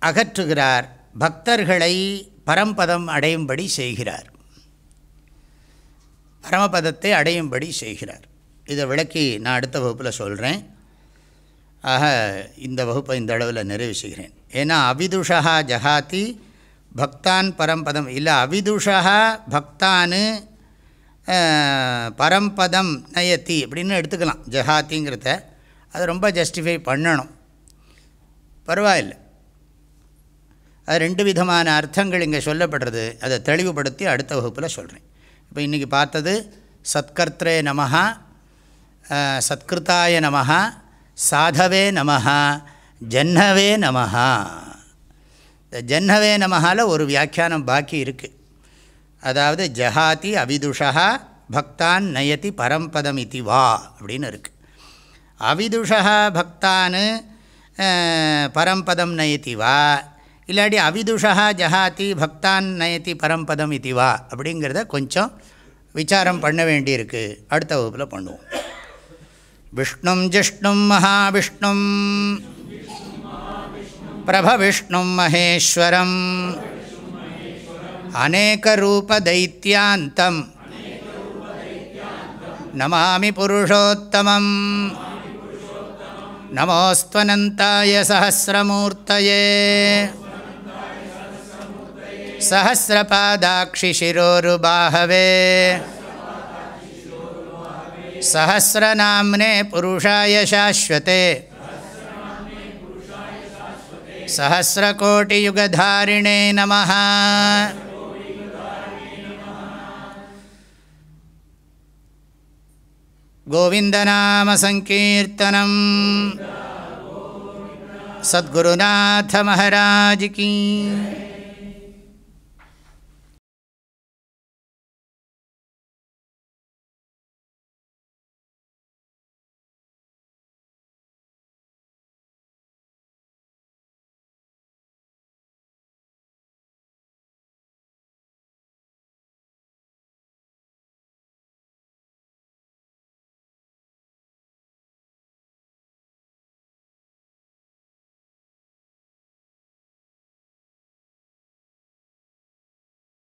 அகற்றுகிறார் பக்தர்களை பரம்பதம் அடையும்படி செய்கிறார். பரமபதத்தை அடையும்படி செய்கிறார். இதை விளக்கி நான் அடுத்த வகுப்பில் சொல்கிறேன் ஆக இந்த வகுப்பை இந்த அளவில் நிறைவு செய்கிறேன் ஏன்னா அவிதுஷா ஜஹாதி பக்தான் பரம்பதம். இல்லை அவிதுஷா பக்தானு பரம்பதம் நயத்தி அப்படின்னு எடுத்துக்கலாம். ஜஹாத்திங்கிறத அதை ரொம்ப ஜஸ்டிஃபை பண்ணணும். பரவாயில்லை. அது ரெண்டு விதமான அர்த்தங்கள் இங்கே சொல்லப்படுறது. அதை தெளிவுபடுத்தி அடுத்த வகுப்பில் சொல்கிறேன் இப்போ இன்றைக்கி பார்த்தது சத்கர்த்தே நமஹா சத்கிருத்தாய நமஹா சாதவே நமஹா ஜன்னவே நமஹா. இந்த ஜன்னவே நமஹாவில் ஒரு வியாக்கியானம் பாக்கி இருக்குது அதாவது ஜஹாதி அவிதுஷா பக்தான் நயதி பரம்பதம் இதி வா அப்படின்னு இருக்குது அவிதுஷா பக்தான் பரம்பதம் நயதி வா இல்லாட்டி அவிதுஷா ஜஹாதி பக்தான் நயதி பரம்பதம் இத்தி வா அப்படிங்கிறத கொஞ்சம் விசாரம் பண்ண வேண்டியிருக்கு. அடுத்த வகுப்பில் பண்ணுவோம். விஷ்ணும் ஜிஷ்ணும் மகாவிஷ்ணும் பிரபவிஷ்ணும் மகேஸ்வரம் அநேகரூபதைத்தியாந்தம் நமாமி புருஷோத்தமம் நமோஸ்துவனந்தாய சஹசிரமூர்த்தயே सहस्रपादाक्षिशिरोरुबाहवे सहस्रनाम्ने पुरुषाय शाश्वते। सहस्रकोटियुगधारिणे नमः। गोविन्दनामसङ्कीर्तनम् सद्गुरुनाथ महाराज की